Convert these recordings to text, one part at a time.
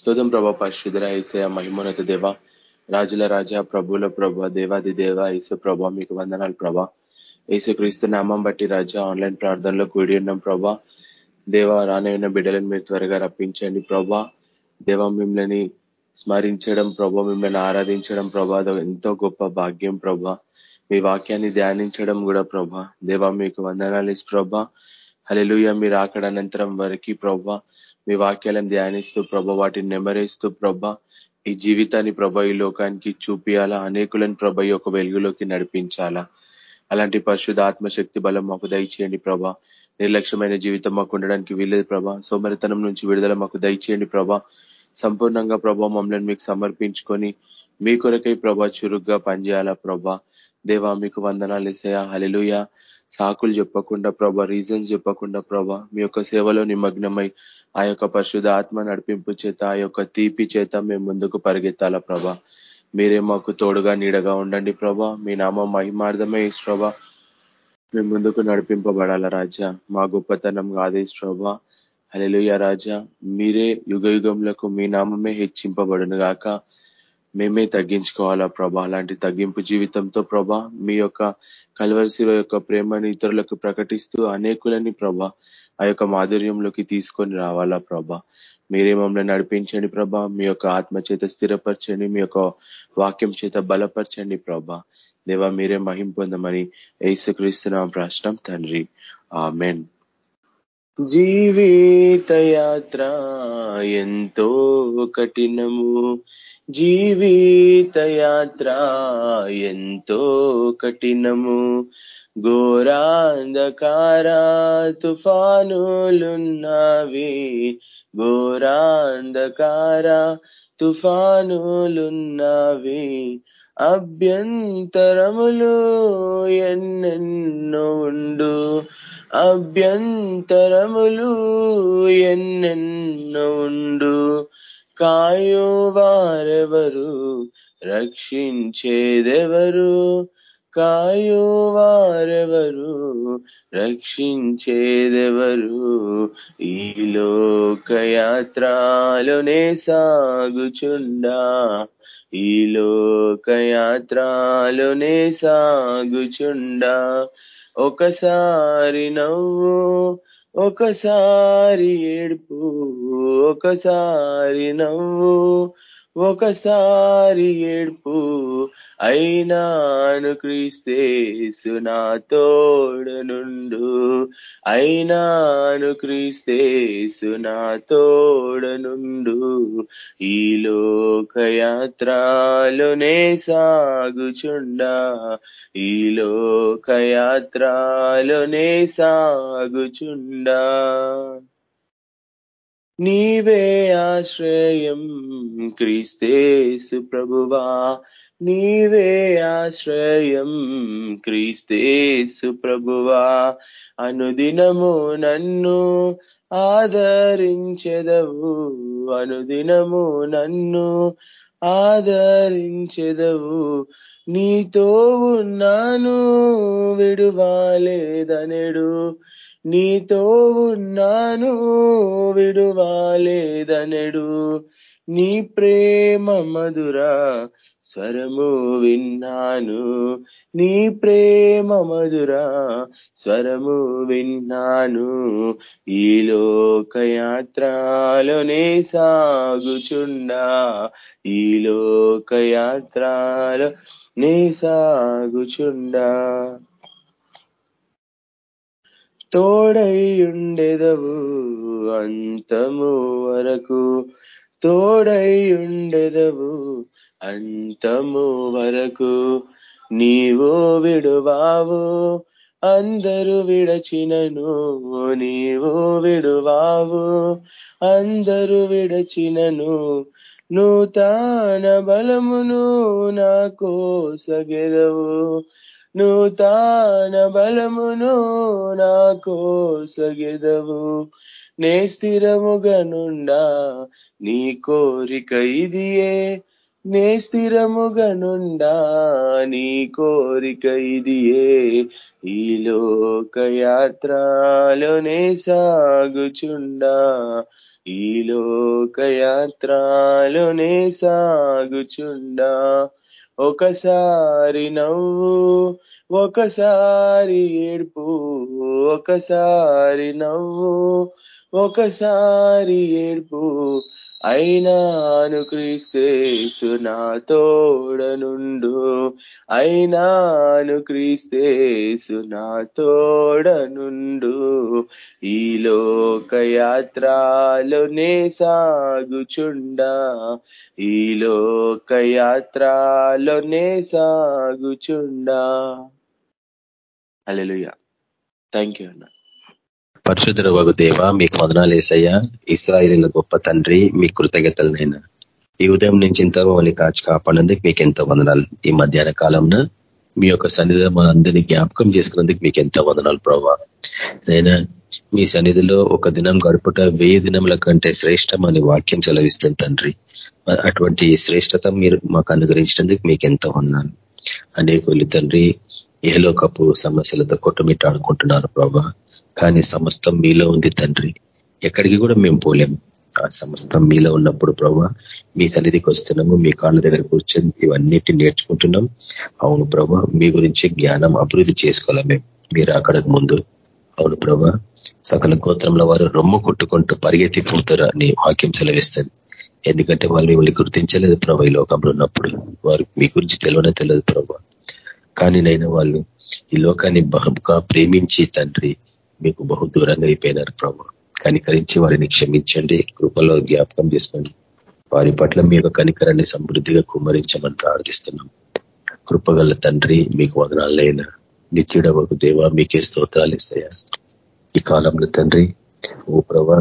స్తోతం ప్రభా పరిశుధర ఏసయ మహిమోన్నత దేవ రాజుల రాజా ప్రభుల ప్రభ దేవాది దేవ ఏసు ప్రభా మీకు వందనాలు ప్రభా. ఏసు క్రీస్తు నామం బట్టి రాజా ఆన్లైన్ ప్రార్థనలో కూడి ఉన్నాం ప్రభా. దేవ రానైన బిడ్డలను మీరు త్వరగా రప్పించండి ప్రభా. దేవ మిమ్మల్ని స్మరించడం ప్రభా మిమ్మల్ని ఆరాధించడం ప్రభా ఎంతో గొప్ప భాగ్యం ప్రభా. మీ వాక్యాన్ని ధ్యానించడం కూడా ప్రభా. దేవ మీకు వందనాలు ఇసు ప్రభా. హలెలుయ మీరు అక్కడ అనంతరం వరకు ప్రభా మీ వాక్యాలను ధ్యానిస్తూ ప్రభ వాటిని నెమరేస్తూ ప్రభ ఈ జీవితాన్ని ప్రభ ఈ లోకానికి చూపియాలా? అనేకులను ప్రభ ఈ యొక్క వెలుగులోకి నడిపించాలా? అలాంటి పరిశుద్ధ ఆత్మశక్తి బలం మాకు దయచేయండి ప్రభా. నిర్లక్ష్యమైన జీవితం మాకు ఉండడానికి వీలేదు ప్రభా. సోమరితనం నుంచి విడుదల మాకు దయచేయండి ప్రభా. సంపూర్ణంగా ప్రభా మమ్మల్ని మీకు సమర్పించుకొని మీ కొరకై ప్రభా చురుగ్గా పనిచేయాలా ప్రభా? దేవా మీకు వందనాలు ఇసయా హలెలుయ సాకులు చెప్పకుండా ప్రభా రీజన్స్ చెప్పకుండా ప్రభా మీ యొక్క సేవలో నిమగ్నమై ఆ యొక్క పరిశుద్ధ ఆత్మ నడిపింపు చేత ఆ యొక్క తీపి చేత మేము ముందుకు పరిగెత్తాలా ప్రభా. మీరే మాకు తోడుగా నీడగా ఉండండి ప్రభా. మీ నామం మహిమార్థమే ప్రభా. మేము ముందుకు నడిపింపబడాల రాజా. మా గొప్పతనం కాదే ప్రభా. అలెలుయ రాజా. మీరే యుగ యుగంలకు మీ నామమే హెచ్చింపబడును గాక. మేమే తగ్గించుకోవాలా ప్రభా? అలాంటి తగ్గింపు జీవితంతో ప్రభా మీ యొక్క కలవరిశిలో యొక్క ప్రేమని ఇతరులకు ప్రకటిస్తూ అనేకులని ప్రభా ఆ యొక్క మాధుర్యంలోకి తీసుకొని రావాలా ప్రభా? మీరే మమ్మల్ని నడిపించండి ప్రభా మీ యొక్క ఆత్మ చేత స్థిరపరచండి మీ యొక్క వాక్యం చేత బలపరచండి ప్రభా. దేవా మీరే మహిం పొందమని ఏసుక్రీస్తున్న ప్రశ్నం తండ్రి. ఆమెన్. జీవిత యాత్ర ఎంతో కఠినము. జీవిత యాత్ర ఎంతో కఠినము. ఘోరాంధకార తుఫానులున్నవి. ఘోరాంధకార తుఫానులున్నవి. అభ్యంతరములు ఎన్నెన్నో ఉండు. అభ్యంతరములు ఎన్నెన్నో ఉండు. కాయో వారెవరు రక్షించేదెవరు? కాయువారెవరు? రక్షించేదెవరు? ఈ లోకయాత్రలోనే సాగుచుండా? ఈ లోకయాత్రలోనే సాగుచుండా? ఒకసారి నవ్వు ఒకసారి ఏడుపు ఒకసారి నవ్వు. ఒకసారి ఏడుపు అయినాను క్రీస్తేసు నా తోడనుండు అయినాను క్రీస్తేసు నా తోడనుండు ఈ లోకయాత్రలోనే సాగుచుండా. ఈ లోకయాత్రలోనే సాగుచుండా. నీవే ఆశ్రయం క్రీస్తేసు ప్రభువా. నీవే ఆశ్రయం క్రీస్తేసు ప్రభువా. అనుదినము నన్ను ఆదరించెదవు. అనుదినము నన్ను ఆదరించెదవు. నీతో ఉన్నాను విడువాలేదనెడు. నీతో ఉన్నాను విడువాలేదనడు. నీ ప్రేమ మధుర స్వరము విన్నాను. నీ ప్రేమ మధుర స్వరము విన్నాను. ఈ లోకయాత్రలోనే సాగుచుండా ఈ లోకయాత్రలో నే సాగుచుండా తోడైయుండెదవు అంతము వరకు. తోడైయుండెదవు అంతము వరకు. నీవు విడువావు అందరూ విడచినను. నీవు విడువావు అందరూ విడచినను. నూతన బలమును నా కోసగెదవు నూతన బలమును నాకు సగెదవు. నే స్థిరముగనుండా నీ కోరిక ఇదియే. నే స్థిరముగనుండా నీ కోరిక ఇదియే. ఈ లోకయాత్రలోనే సాగుచుండా. ఈ లోకయాత్రలోనే సాగుచుండా. ఒకసారి నవ్వు ఒకసారి ఏడుపు ఒకసారి నవ్వు ఒకసారి ఏడుపు. అయినా క్రీస్తేసు నా తోడనుండు. అయినా క్రీస్తేసు నా తోడనుండు. ఈ లోకయాత్రలోనే సాగుచుండా. ఈ లోకయాత్రలోనే సాగుచుండా. అలెలుయ థ్యాంక్ యూ అన్న. పరిశుద్ధ వగు దేవ మీకు వదనాలు వేసయ్యా ఇస్రాయిల గొప్ప తండ్రి మీ కృతజ్ఞతలనైనా ఈ ఉదయం నుంచి ఇంత మమ్మల్ని కాచి కాపాడినందుకు మీకు ఎంతో వందనాలు. ఈ మధ్యాహ్న కాలంలో మీ యొక్క సన్నిధిలో మనందరినీ జ్ఞాపకం చేసుకున్నందుకు మీకు ఎంతో వందనాలు ప్రభావ నైనా మీ సన్నిధిలో ఒక దినం గడుపుట వెయ్యి దినముల కంటే శ్రేష్టం అని వాక్యం చెలవిస్తుంది తండ్రి. అటువంటి శ్రేష్టత మీరు మాకు అనుగ్రహించినందుకు మీకు ఎంతో వందనాలు. అనేకులు తండ్రి ఏలోకపు సమస్యలతో కొట్టుమిట్టాడుకుంటున్నారు ప్రభా కానీ సమస్తం మీలో ఉంది తండ్రి. ఎక్కడికి కూడా మేము పోలేము. ఆ సమస్తం మీలో ఉన్నప్పుడు ప్రభా మీ సన్నిధికి వస్తున్నాము మీ కాళ్ళ దగ్గర కూర్చొని ఇవన్నిటి నేర్చుకుంటున్నాం. అవును ప్రభా మీ గురించి జ్ఞానం అభివృద్ధి చేసుకోవాలి మేము. మీరు అక్కడికి ముందు. అవును ప్రభా సకల గోత్రంలో వారు రొమ్ము కొట్టుకుంటూ పరిగెత్తిపోతారు అని వాక్యం సెలవిస్తుంది. ఎందుకంటే వాళ్ళు మిమ్మల్ని గుర్తించలేదు ప్రభా ఈ లోకంలో ఉన్నప్పుడు. వారు మీ గురించి తెలియనే తెలియదు ప్రభా కానీ నైనా వాళ్ళు ఈ లోకాన్ని బహుగా ప్రేమించి తండ్రి మీకు బహు దూరంగా అయిపోయినారు ప్రభు. కనికరించి వారిని క్షమించండి కృపలో జ్ఞాపకం చేసుకోండి. వారి పట్ల మీ యొక్క కనికరాన్ని సమృద్ధిగా కుమరించమని ప్రార్థిస్తున్నాం. కృపగల తండ్రి మీకు వదనాలైన నిత్యుడవకు దేవ మీకే స్తోత్రాలు ఇస్తాయా. ఈ కాలంలో తండ్రి ఓ ప్రభా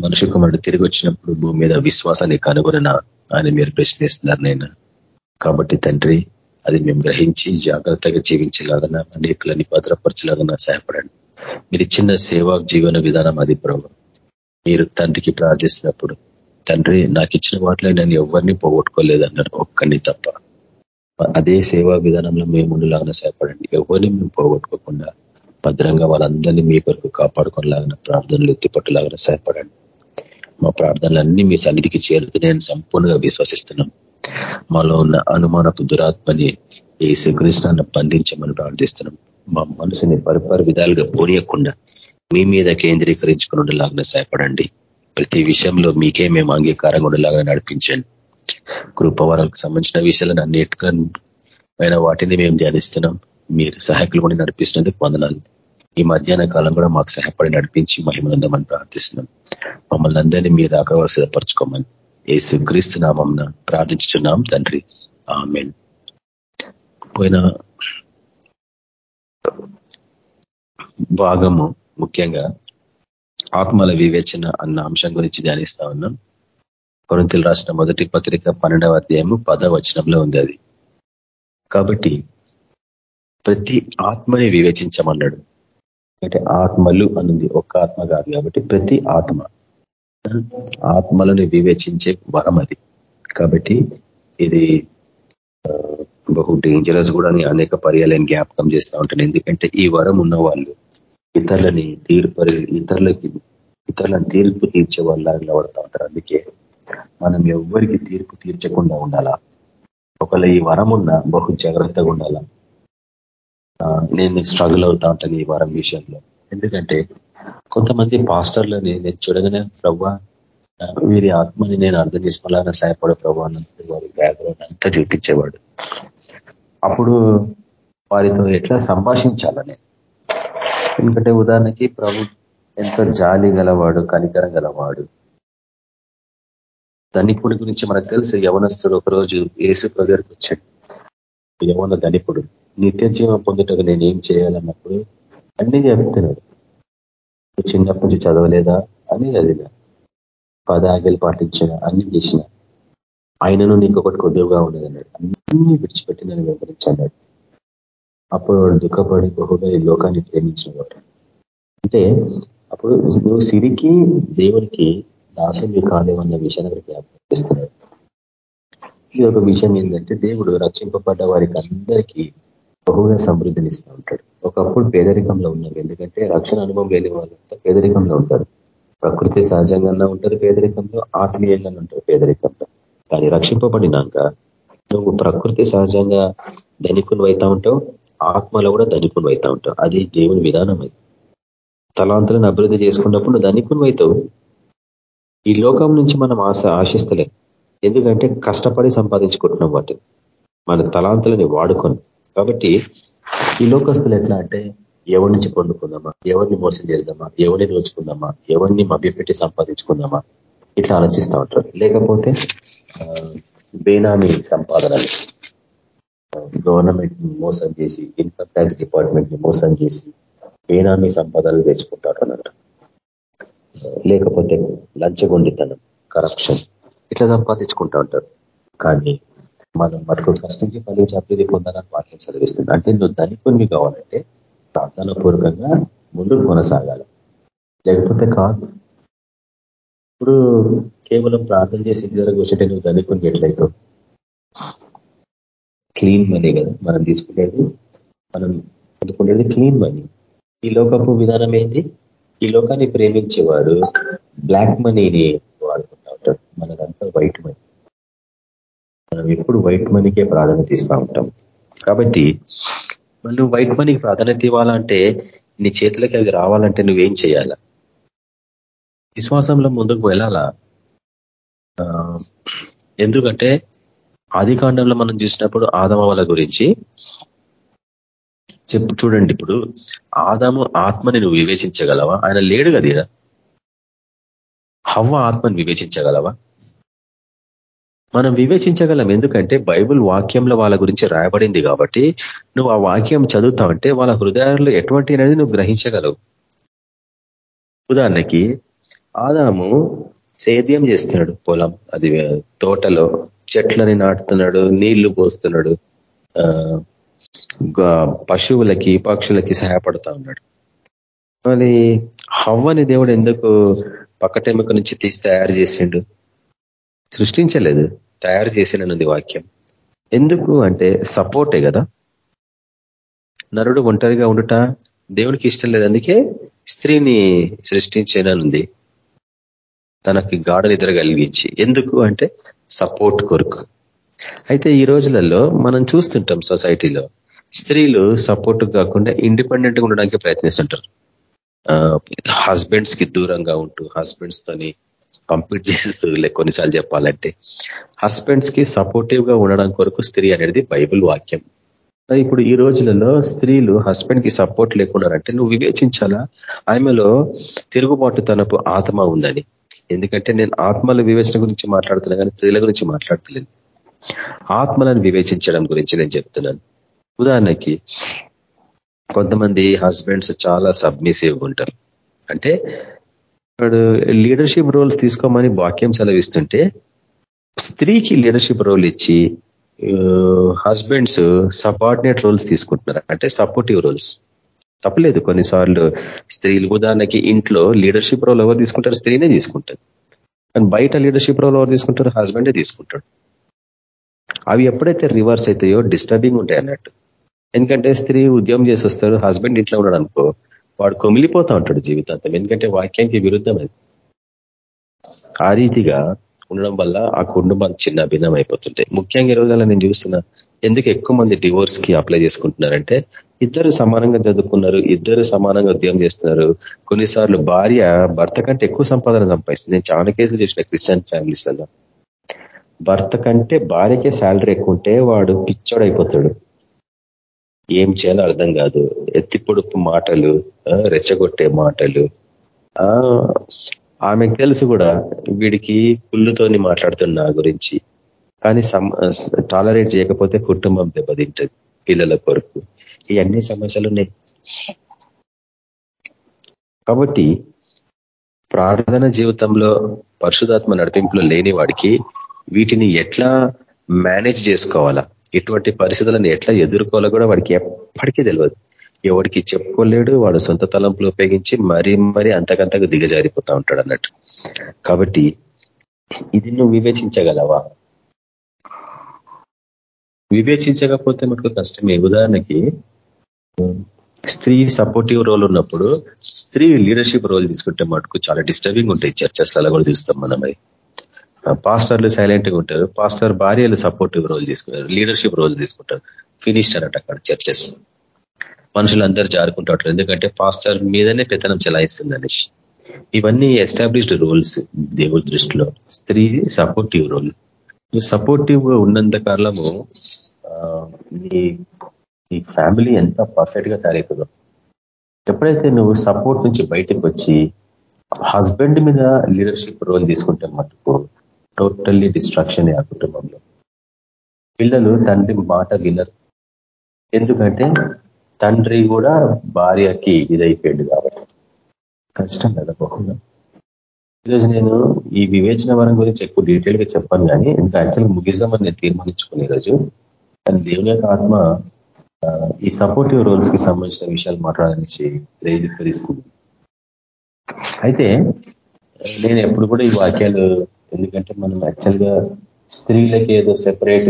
మనుషు కుమారుడు తిరిగి వచ్చినప్పుడు భూమి మీద విశ్వాసాన్ని కనుగొన అని మీరు ప్రశ్నిస్తున్నారు నేను కాబట్టి తండ్రి అది మేము గ్రహించి జాగ్రత్తగా జీవించేలాగా అనేకులని భద్రపరచలాగా సహాయపడండి. మీరు ఇచ్చిన సేవా జీవన విధానం అది ప్రభు మీరు తండ్రికి ప్రార్థిస్తున్నప్పుడు తండ్రి నాకు ఇచ్చిన వాటిలో నేను ఎవరిని పోగొట్టుకోలేదన్నారు ఒక్కడిని తప్ప. అదే సేవా విధానంలో మేము ఉండలాగా సహాయపడండి. ఎవరిని మేము పోగొట్టుకోకుండా భద్రంగా వాళ్ళందరినీ మీ కొరకు కాపాడుకునేలాగిన ప్రార్థనలు ఎత్తిపట్టులాగా సహాయపడండి. మా ప్రార్థనలన్నీ మీ సన్నిధికి చేరుతున్నాయని సంపూర్ణంగా విశ్వసిస్తున్నాం. మాలో ఉన్న అనుమానపు దురాత్మని ఈ శ్రీకృష్ణాన్ని బంధించమని ప్రార్థిస్తున్నాం. మా మనసుని పరిపరి విధాలుగా పోనీయకుండా మీ మీద కేంద్రీకరించుకుని ఉండేలాగా సహాయపడండి. ప్రతి విషయంలో మీకే మేము అంగీకారంగా ఉండేలాగా నడిపించండి. కృపవరాలకు సంబంధించిన విషయాలను అన్నిటికైన వాటిని మేము ధ్యానిస్తున్నాం. మీరు సహాయకులు కూడా నడిపిస్తున్నందుకు వందనాలు. ఈ మధ్యాహ్న కాలం కూడా మాకు సహాయపడి నడిపించి మహిమనందమని ప్రార్థిస్తున్నాం. మమ్మల్ని అందరినీ మీరు అక్కడ సిద్ధపరచుకోమని. ఏసు క్రీస్తు నామం ప్రార్థించున్నాం తండ్రి. ఆమెన్. పోయిన భాగము ముఖ్యంగా ఆత్మల వివేచన అన్న అంశం గురించి ధ్యానిస్తా ఉన్నాం. కొరంతలు రాసిన మొదటి పత్రిక పన్నెండవ అధ్యాయము పదవచనంలో ఉంది అది. కాబట్టి ప్రతి ఆత్మని వివేచించమన్నాడు. అంటే ఆత్మలు అనుంది ఒక్క ఆత్మ కాదు కాబట్టి ప్రతి ఆత్మ. ఆత్మలను వివేచించే వరం అది. కాబట్టి ఇది బహు డేంజరస్ కూడా అనేక పర్యాలను జ్ఞాపకం చేస్తూ ఉంటాను. ఎందుకంటే ఈ వరం ఉన్న వాళ్ళు ఇతరులని తీర్పు ఇతరులకి ఇతరులను తీర్పు తీర్చే వాళ్ళ నిలబడతా ఉంటారు. అందుకే మనం ఎవ్వరికి తీర్పు తీర్చకుండా ఉండాలా? ఒకవేళ ఈ వరం ఉన్న బహు జాగ్రత్తగా ఉండాలా? నేను స్ట్రగుల్ అవుతా ఉంటాను ఈ వరం విషయంలో. ఎందుకంటే కొంతమంది పాస్టర్లని నేను చూడగానే ప్రభా వీరి ఆత్మని నేను అర్థం చేసుకోవాలని సహాయపడే ప్రభావ వారి బ్యాక్గ్రౌండ్ అంతా చూపించేవాడు. అప్పుడు వారితో ఎట్లా సంభాషించాలని? ఎందుకంటే ఉదాహరణకి ప్రభు ఎంతో జాలి గలవాడు కనికరం గలవాడు. ధనికుడి గురించి మనకు తెలుసు యవనస్తుడు ఒకరోజు ఏసు దగ్గరకు వచ్చాడు. యవన ధనికుడు నిత్య జీవం పొందుటకు నేను ఏం చేయాలన్నప్పుడు? అన్నీ చెప్తున్నాడు. చిన్నప్పటి నుంచి చదవలేదా అని అది పదాగలు పాటించిన అన్ని చేసిన. ఆయనను నీకు ఒకటి కొద్దిగా ఉండదు అన్నాడు అన్ని విడిచిపెట్టి నన్ను వివరించన్నాడు అప్పుడు వాడు దుఃఖపడి బహుగా ఈ లోకాన్ని ప్రేమించిన అంటే అప్పుడు నువ్వు సిరికి దేవునికి దాసుని అన్న విషయాన్ని అక్కడ జ్ఞాపకం ఈ ఒక విషయం ఏంటంటే దేవుడు రక్షింపబడ్డ వారికి అందరికీ బహుగా సమృద్ధినిస్తూ ఉంటాడు. ఒకప్పుడు పేదరికంలో ఉన్నారు. ఎందుకంటే రక్షణ అనుభవం లేని వాళ్ళంతా పేదరికంలో ఉంటారు. ప్రకృతి సహజంగా ఉంటారు పేదరికంలో ఆత్మీయంగా ఉంటారు పేదరికంలో. కానీ రక్షింపబడినాక నువ్వు ప్రకృతి సహజంగా ధనికుని అవుతా ఉంటావు ఆత్మలో కూడా ధనికుని అవుతా ఉంటావు. అది దేవుని విధానం అది. తలాంతులను అభివృద్ధి చేసుకున్నప్పుడు నువ్వు ధనికుని అవుతావు ఈ లోకం నుంచి మనం ఆశ ఆశిస్తలేం. ఎందుకంటే కష్టపడి సంపాదించుకుంటున్నాం వాటిని. మన తలాంతులని వాడుకొని కాబట్టి ఈ లోకస్తులు ఎట్లా అంటే ఎవరి నుంచి పొందుకుందామా? ఎవరిని మోసం చేద్దామా? ఎవరిని దోచుకుందామా? ఎవరిని మభ్యపెట్టి సంపాదించుకుందామా? ఇట్లా ఆలోచిస్తూ ఉంటారు. లేకపోతే బేనామీ సంపాదనలు. గవర్నమెంట్ మోసం చేసి ఇన్కమ్ ట్యాక్స్ డిపార్ట్మెంట్ని మోసం చేసి బేనామీ సంపాదనలు తెచ్చుకుంటారు అన్నమాట లేకపోతే లంచగొండితనం కరప్షన్ ఇట్లా సంపాదించుకుంటా ఉంటారు. కానీ మనం మనకు కష్టించి ఫలించి అభివృద్ధి పొందాలని వాక్యం చదివిస్తుంది అంటే నువ్వు ధనికుని కావాలంటే ప్రార్థన పూర్వకంగా ముందుకు కొనసాగాలి. లేకపోతే కాదు. ఇప్పుడు కేవలం ప్రార్థన చేసి ఇంటి కూర్చుంటే నువ్వు ధనికుని ఎట్లయితావు? క్లీన్ మనీ కదా. మనం తీసుకునేది మనం అందుకునేది క్లీన్ మనీ. ఈ లోకపు విధానం ఏంటి? ఈ లోకాన్ని ప్రేమించేవాడు బ్లాక్ మనీని వాడుకుంటా ఉంటాడు. మనదంతా వైట్ మనీ. మనం ఎప్పుడు వైట్ మనీకే ప్రాధాన్యత ఇస్తూ ఉంటాం. కాబట్టి నువ్వు వైట్ మనీకి ప్రాధాన్యత ఇవ్వాలంటే నీ చేతులకి అది రావాలంటే నువ్వేం చేయాలా? విశ్వాసంలో ముందుకు వెళ్ళాలా? ఎందుకంటే ఆది కాండంలో మనం చూసినప్పుడు ఆదమ గురించి చెప్పు చూడండి ఇప్పుడు. ఆదాము ఆత్మని నువ్వు వివేచించగలవా? ఆయన లేడు కదా హవ్వ ఆత్మని వివేచించగలవా? మనం వివేచించగలం. ఎందుకంటే బైబుల్ వాక్యంలో వాళ్ళ గురించి రాయబడింది కాబట్టి నువ్వు ఆ వాక్యం చదువుతావంటే వాళ్ళ హృదయాల్లో ఎటువంటి అనేది నువ్వు గ్రహించగలవు. ఉదాహరణకి ఆదాము సేద్యం చేస్తున్నాడు. పొలం అది తోటలో చెట్లని నాటుతున్నాడు నీళ్ళు పోస్తున్నాడు పశువులకి పక్షులకి సహాయపడతా ఉన్నాడు. మరి హవ్వని దేవుడు ఎందుకు పక్కటెముక నుంచి తీసి తయారు చేసిండు? సృష్టించలేదు తయారు చేసినది వాక్యం. ఎందుకు అంటే సపోర్టే కదా. నరుడు ఒంటరిగా ఉండుట దేవునికి ఇష్టం లేదు అందుకే స్త్రీని సృష్టించేననుంది. తనకి గాఢ నిద్ర కలిగించి. ఎందుకు అంటే సపోర్ట్ కొరకు. అయితే ఈ రోజులలో మనం చూస్తుంటాం సొసైటీలో స్త్రీలు సపోర్ట్ కాకుండా ఇండిపెండెంట్గా ఉండడానికి ప్రయత్నిస్తుంటారు. హస్బెండ్స్కి దూరంగా ఉంటూ హస్బెండ్స్ తోని కంప్లీట్ చేస్తూ కొన్నిసార్లు చెప్పాలంటే. హస్బెండ్స్కి సపోర్టివ్గా ఉండడం కొరకు స్త్రీ అనేది బైబుల్ వాక్యం. ఇప్పుడు ఈ రోజులలో స్త్రీలు హస్బెండ్కి సపోర్ట్ లేకున్నారంటే నువ్వు వివేచించాలా? ఆమెలో తిరుగుబాటు తనపు ఆత్మ ఉందని. ఎందుకంటే నేను ఆత్మల వివేచన గురించి మాట్లాడుతున్నా కానీ స్త్రీల గురించి మాట్లాడతలేను ఆత్మలను వివేచించడం గురించి నేను చెప్తున్నాను. ఉదాహరణకి కొంతమంది హస్బెండ్స్ చాలా సబ్మిసివ్ ఉంటారు. అంటే వాడు లీడర్షిప్ రోల్స్ తీసుకోమని వాక్యం సెలవిస్తుంటే స్త్రీకి లీడర్షిప్ రోల్ ఇచ్చి హస్బెండ్స్ సబార్డినేట్ రోల్స్ తీసుకుంటున్నారు. అంటే సపోర్టివ్ రోల్స్ తప్పలేదు. కొన్నిసార్లు స్త్రీలు ఉదాహరణకి ఇంట్లో లీడర్షిప్ రోల్ ఎవరు తీసుకుంటారు? స్త్రీనే తీసుకుంటారు. కానీ బయట లీడర్షిప్ రోల్ ఎవరు తీసుకుంటారు? హస్బెండే తీసుకుంటాడు. అవి ఎప్పుడైతే రివర్స్ అవుతాయో డిస్టర్బింగ్ ఉంటాయి అన్నట్టు. ఎందుకంటే స్త్రీ ఉద్యోగం చేసి వస్తాడు హస్బెండ్ ఇంట్లో ఉన్నాడు అనుకో వాడు కొమిలిపోతా ఉంటాడు జీవితాంతం. ఎందుకంటే వాక్యానికి విరుద్ధం అది. ఆ రీతిగా ఉండడం వల్ల ఆ కుటుంబం చిన్న భిన్నం అయిపోతుంటాయి ముఖ్యంగా ఈ రోజుల్లో నేను చూస్తున్నా ఎందుకు ఎక్కువ మంది డివోర్స్కి అప్లై చేసుకుంటున్నారంటే ఇద్దరు సమానంగా చదువుకున్నారు ఇద్దరు సమానంగా ఉద్యోగం చేస్తున్నారు. కొన్నిసార్లు భార్య భర్త కంటే ఎక్కువ సంపాదన సంపాదిస్తుంది. నేను చాలా కేసులు చేసిన క్రిస్టియన్ ఫ్యామిలీస్లలో. భర్త కంటే భార్యకే శాలరీ ఎక్కువ ఉంటే వాడు పిచ్చోడైపోతాడు. ఏం చేయాలో అర్థం కాదు. ఎత్తిపొడుపు మాటలు రెచ్చగొట్టే మాటలు. ఆమెకు తెలుసు కూడా వీడికి పుల్లుతోని మాట్లాడుతున్న గురించి. కానీ టాలరేట్ చేయకపోతే కుటుంబం దెబ్బతింటది పిల్లల కొరకు. ఇవన్నీ సమస్యలు ఉన్నాయి. కాబట్టి ప్రార్థన జీవితంలో పరిశుధాత్మ నడిపింపులో లేని వాడికి వీటిని ఎట్లా మేనేజ్ చేసుకోవాలా? ఇటువంటి పరిస్థితులను ఎట్లా ఎదుర్కోవాలో కూడా వాడికి ఎప్పటికీ తెలియదు ఎవరికి చెప్పుకోలేడు వాడు సొంత తలంపులు ఉపయోగించి మరీ మరీ అంతకంతకు దిగజారిపోతా ఉంటాడు అన్నట్టు. కాబట్టి ఇది నువ్వు వివేచించగలవా? వివేచించకపోతే మనకు కష్టమే ఉదాహరణకి స్త్రీ సపోర్టివ్ రోల్ ఉన్నప్పుడు స్త్రీ లీడర్షిప్ రోల్ తీసుకుంటే మటుకు చాలా డిస్టర్బింగ్ ఉంటాయి. చర్చస్లలో కూడా చూస్తాం మనం పాస్టర్లు సైలెంట్గా ఉంటారు. పాస్టర్ భార్యలు సపోర్టివ్ రోల్ తీసుకుంటారు. లీడర్షిప్ రోల్ తీసుకుంటారు. ఫినిష్టర్ అట అక్కడ చర్చెస్. మనుషులందరూ జారుకుంటారు ఎందుకంటే పాస్టర్ మీదనే పెత్తనం చెలాయిస్తుంది అనేసి ఇవన్నీ ఎస్టాబ్లిష్డ్ రోల్స్ దేవుడి దృష్టిలో. స్త్రీ సపోర్టివ్ రోల్. నువ్వు సపోర్టివ్ ఉన్నంత కాలము నీ నీ ఫ్యామిలీ ఎంత పర్ఫెక్ట్గా తయారవుతుందో ఎప్పుడైతే నువ్వు సపోర్ట్ నుంచి బయటకు వచ్చి హస్బెండ్ మీద లీడర్షిప్ రోల్ తీసుకుంటే మటుకు టోటల్లీ డిస్ట్రాక్షన్ ఆ కుటుంబంలో. పిల్లలు తండ్రి మాట వినరు. ఎందుకంటే తండ్రి కూడా భార్యకి ఇదైపోయాడు కాబట్టి. కష్టం కదా బహుగా ఈరోజు నేను ఈ వివేచన వరం గురించి ఎక్కువ డీటెయిల్గా చెప్పాను కానీ ఇంకా యాక్చువల్గా ముగిద్దామని నేను తీర్మానించుకునే ఈరోజు కానీ దేవుని యొక్క ఆత్మ ఈ సపోర్టివ్ రోల్స్కి సంబంధించిన విషయాలు మాట్లాడడానికి ప్రేరిస్తుంది అయితే నేను ఎప్పుడు కూడా ఈ వాక్యాలు ఎందుకంటే మనం యాక్చువల్గా స్త్రీలకి ఏదో సెపరేట్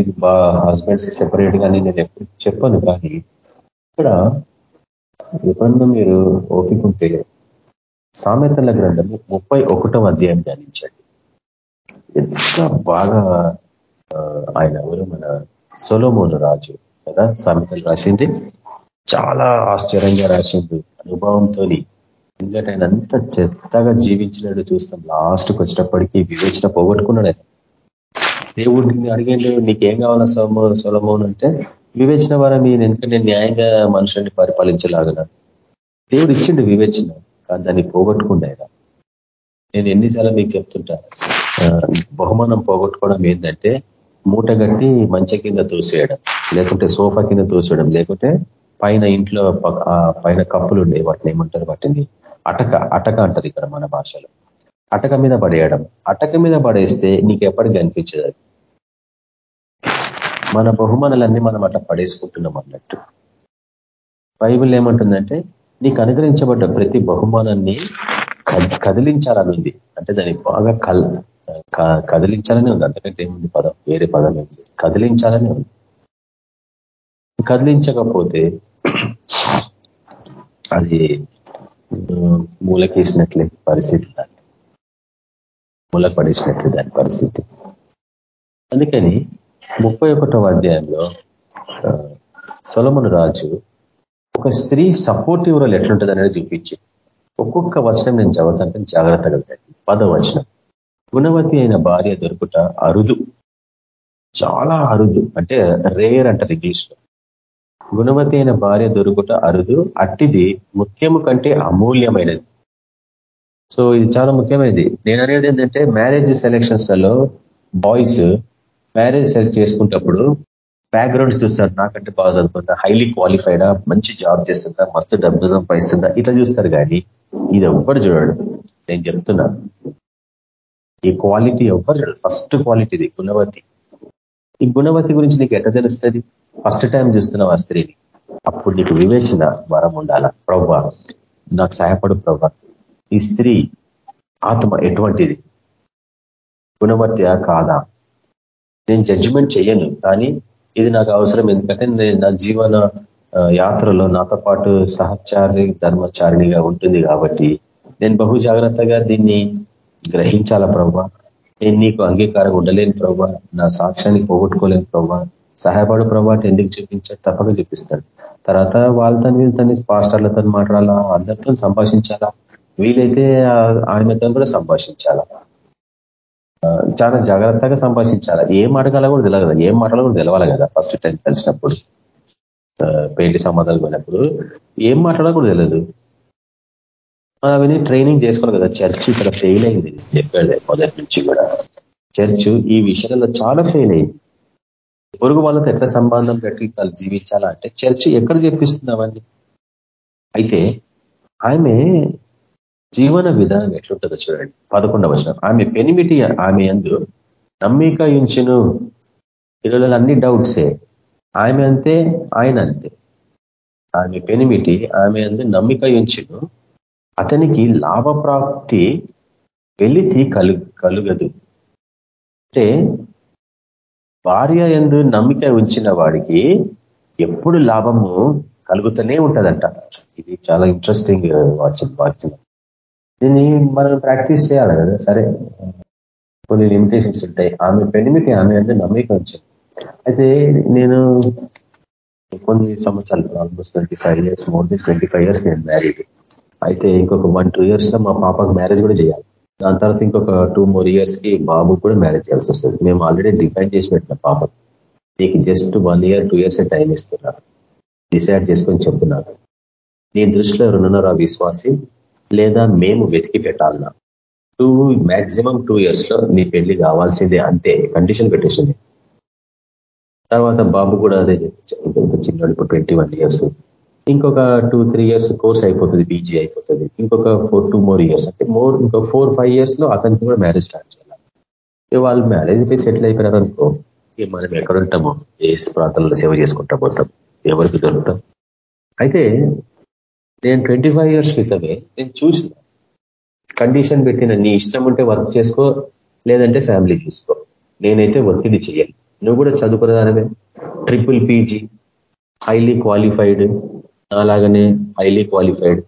హస్బెండ్స్కి సెపరేట్గా నేను ఎప్పుడు చెప్పను కానీ ఇక్కడ ఎప్పుడన్నా మీరు ఓపిక ఉంటే సామెతల గ్రంథం ముప్పై ఒకటో అధ్యాయం ధ్యానించండి. ఎంత బాగా ఆయన ఎవరు? మన సొలోమోను రాజు కదా సామెతలు రాసింది. చాలా ఆశ్చర్యంగా రాసింది అనుభవంతో ఎందుకంటే ఆయన అంత చెత్తగా జీవించినట్టు చూస్తాం. లాస్ట్కి వచ్చినప్పటికీ వివేచన పోగొట్టుకున్నాడు ఆయన. దేవుడిని అడిగిండు నీకేం కావాలా సోమ సొలమోన్? అంటే వివేచన వారం ఎందుకంటే న్యాయంగా మనుషుల్ని పరిపాలించలాగన? దేవుడు ఇచ్చిండు వివేచన కానీ దాన్ని పోగొట్టుకుండా ఆయన. నేను ఎన్నిసార్లు మీకు చెప్తుంటా బహుమానం పోగొట్టుకోవడం ఏంటంటే మూట గట్టి మంచ కింద తోసేయడం లేకుంటే సోఫా కింద తోసేయడం లేకుంటే పైన ఇంట్లో పైన కప్పులు ఉండే వాటిని ఏమంటారు? వాటిని అటక అటక అంటారు ఇక్కడ మన భాషలో. అటక మీద పడేయడం. అటక మీద పడేస్తే నీకు ఎప్పటికీ అనిపించదు మన బహుమానాలన్నీ మనం అట్లా పడేసుకుంటున్నాం అన్నట్టు. బైబిల్ ఏమంటుందంటే నీకు అనుగ్రహించబడ్డ ప్రతి బహుమానాన్ని కదిలించాలని ఉంది. అంటే దాన్ని బాగా కల్ కదిలించాలని ఉంది. అంతకంటే ఏముంది పదం? వేరే పదం ఏముంది కదిలించాలని ఉంది. కదిలించకపోతే అది మూలకేసినట్లే పరిస్థితి మూల పడేసినట్లే దాని పరిస్థితి. అందుకని ముప్పై ఒకటవ అధ్యాయంలో సొలమును రాజు ఒక స్త్రీ సపోర్టివ్ రోల్ ఎట్లుంటుంది అనేది చూపించి ఒక్కొక్క వచనం నేను చదవటానికి జాగ్రత్తగా పద గుణవతి అయిన భార్య దొరుకుట అరుదు. చాలా అరుదు. అంటే రేయర్ అంటారు ఇంగ్లీష్లో. గుణవతి అయిన భార్య దొరుకుట అరుదు అట్టిది ముఖ్యము కంటే అమూల్యమైనది. సో ఇది చాలా ముఖ్యమైనది. నేను అనేది ఏంటంటే మ్యారేజ్ సెలెక్షన్స్లలో బాయ్స్ మ్యారేజ్ సెలెక్ట్ చేసుకుంటప్పుడు బ్యాక్గ్రౌండ్స్ చూస్తారు. నాకంటే బాగా చదువుకుందా హైలీ క్వాలిఫైడా మంచి జాబ్ చేస్తుందా మస్తు డబ్బు సంపాదిస్తుందా ఇట్లా చూస్తారు. కానీ ఇది ఎవ్వరు చూడడు నేను చెప్తున్నా ఈ క్వాలిటీ ఎవ్వరు చూడడు ఫస్ట్ క్వాలిటీది గుణవతి. ఈ గుణవతి గురించి నీకు ఎట్లా తెలుస్తుంది? ఫస్ట్ టైం చూస్తున్నావు ఆ స్త్రీని అప్పుడు నీకు వివేచన వరం ఉండాల? ప్రవ్వ నాకు సహాయపడు ప్రవ్వ. ఈ స్త్రీ ఆత్మ ఎటువంటిది? గుణవత్య కాదా? నేను జడ్జిమెంట్ చేయను కానీ ఇది నాకు అవసరం. ఎందుకంటే నేను నా జీవన యాత్రలో నాతో పాటు సహచారి ధర్మచారిణిగా ఉంటుంది కాబట్టి నేను బహు జాగ్రత్తగా దీన్ని గ్రహించాలా ప్రభా నేను నీకు అంగీకారం ఉండలేని ప్రభా నా సాక్ష్యాన్ని పోగొట్టుకోలేని ప్రభా సహాయపడు ప్రభా ఎందుకు చూపించాడు? తప్పక చూపిస్తాడు. తర్వాత వాళ్ళతో వీళ్ళతో పాస్టర్లతో మాట్లాడాలా? అందరితో సంభాషించాలా? వీలైతే ఆయనతో కూడా సంభాషించాలా? చాలా జాగ్రత్తగా సంభాషించాలా? ఏం అడగాల కూడా తెలియదు కదా. ఏం మాటలో కూడా తెలవాలి కదా ఫస్ట్ టైం కలిసినప్పుడు. పెయింటి సంబంధాలు పోయినప్పుడు. ఏం మాట్లాడాలో కూడా తెలియదు అవన్నీ ట్రైనింగ్ చేసుకోవాలి కదా. చర్చ్ ఇక్కడ ఫెయిల్ అయింది. చెప్పాడు మొదటి నుంచి కూడా. చర్చ్ ఈ విషయాలలో చాలా ఫెయిల్ అయింది. పొరుగు వాళ్ళతో ఎట్లా సంబంధం పెట్టి వాళ్ళు జీవించాలా అంటే చర్చ్ ఎక్కడ చెప్పిస్తుంది అవన్నీ? అయితే ఆమె జీవన విధానం ఎట్లుంటుందో చూడండి. పదకొండవ వచనం. ఆమె పెనిమిటి ఆమె ఎందు నమ్మిక ఇంచును పిల్లలన్నీ అన్ని డౌట్సే. ఆమె అంతే ఆయన అంతే. ఆమె పెనిమిటి ఆమె అందు నమ్మిక ఉంచును అతనికి లాభప్రాప్తి వెలితి కలు కలుగదు. అంటే భార్య ఎందు నమ్మిక ఉంచిన వాడికి ఎప్పుడు లాభము కలుగుతూనే ఉంటుందంట. ఇది చాలా ఇంట్రెస్టింగ్ వాచ్ వాచ్ దీన్ని మనం ప్రాక్టీస్ చేయాలి కదా. సరే. కొన్ని లిమిటేషన్స్ ఉంటాయి. ఆమె పెనిమిటి ఆమె అంటే నమ్మకం ఉంచింది అయితే నేను కొన్ని సంవత్సరాలు almost twenty five years more than twenty five years నేను మ్యారీడ్ అయితే ఇంకొక వన్ టూ ఇయర్స్లో మా పాపకు మ్యారేజ్ కూడా చేయాలి. దాని తర్వాత ఇంకొక టూ మోర్ ఇయర్స్కి బాబు కూడా మ్యారేజ్ చేయాల్సి వస్తుంది. మేము ఆల్రెడీ డిఫైన్ చేసి పెట్టిన పాప. నీకు just one year two years time ఇస్తున్నారు డిసైడ్ చేసుకొని చెప్తున్నారు నీ దృష్టిలో రుణనర విశ్వాసి లేదా మేము వెతికి పెట్టాలన్నా. టూ మ్యాక్సిమం టూ ఇయర్స్లో నీ పెళ్ళి కావాల్సిందే అంతే. కండిషన్ పెట్టేసింది. తర్వాత బాబు కూడా అదే చిన్నవాడు ఇప్పుడు ట్వంటీ వన్ ఇయర్స్ ఇంకొక టూ త్రీ ఇయర్స్ కోర్స్ అయిపోతుంది పీజీ అయిపోతుంది. ఇంకొక ఫోర్ టూ మోర్ ఇయర్స్ అంటే మోర్ ఇంకొక ఫోర్ ఫైవ్ ఇయర్స్లో అతనికి కూడా మ్యారేజ్ స్టార్ట్ చేయాలి. వాళ్ళు మ్యారేజ్ సెటిల్ అయిపోయారు అనుకో మనం ఎక్కడ ఉంటామో? ఏ ప్రాంతంలో సేవ చేసుకుంటా పోతాం? ఎవరికి దొరుకుతాం? అయితే నేను ట్వంటీ ఫైవ్ ఇయర్స్ క్రితమే నేను చూసిన. కండిషన్ పెట్టిన నీ ఇష్టం ఉంటే వర్క్ చేసుకో లేదంటే ఫ్యామిలీ చూసుకో. నేనైతే ఒత్తిడి చేయాలి నువ్వు కూడా చదువుకున్నదానమే ట్రిపుల్ పీజీ హైలీ క్వాలిఫైడ్ అలాగనే హైలీ క్వాలిఫైడ్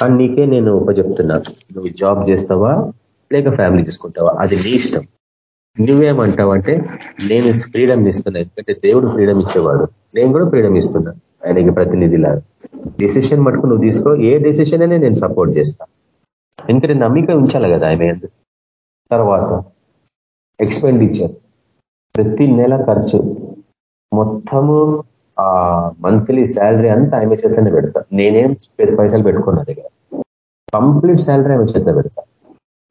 కానీ నీకే నేను చెప్తున్నా. నువ్వు జాబ్ చేస్తావా? లేక ఫ్యామిలీ తీసుకుంటావా? అది నీ ఇష్టం. నువ్వేమంటావంటే నేను ఫ్రీడమ్ ఇస్తున్నా. ఎందుకంటే దేవుడు ఫ్రీడమ్ ఇచ్చేవాడు. నేను కూడా ఫ్రీడమ్ ఇస్తున్నా. ఆయనకి ప్రతినిధిలాగా. డిసిషన్ మటుకు నువ్వు తీసుకో. ఏ డెసిషన్ అనే నేను సపోర్ట్ చేస్తా. ఎందుకంటే నమ్మిక ఉంచాలి కదా ఆయన తర్వాత ఎక్స్పెండిచర్ ప్రతి నెల ఖర్చు. మొత్తము ఆ మంత్లీ శాలరీ అంతా ఆమె చేతనే పెడతా. నేనేం పెద్ద పైసలు పెట్టుకున్నా దగ్గర. కంప్లీట్ శాలరీ ఆమె చేత పెడతా.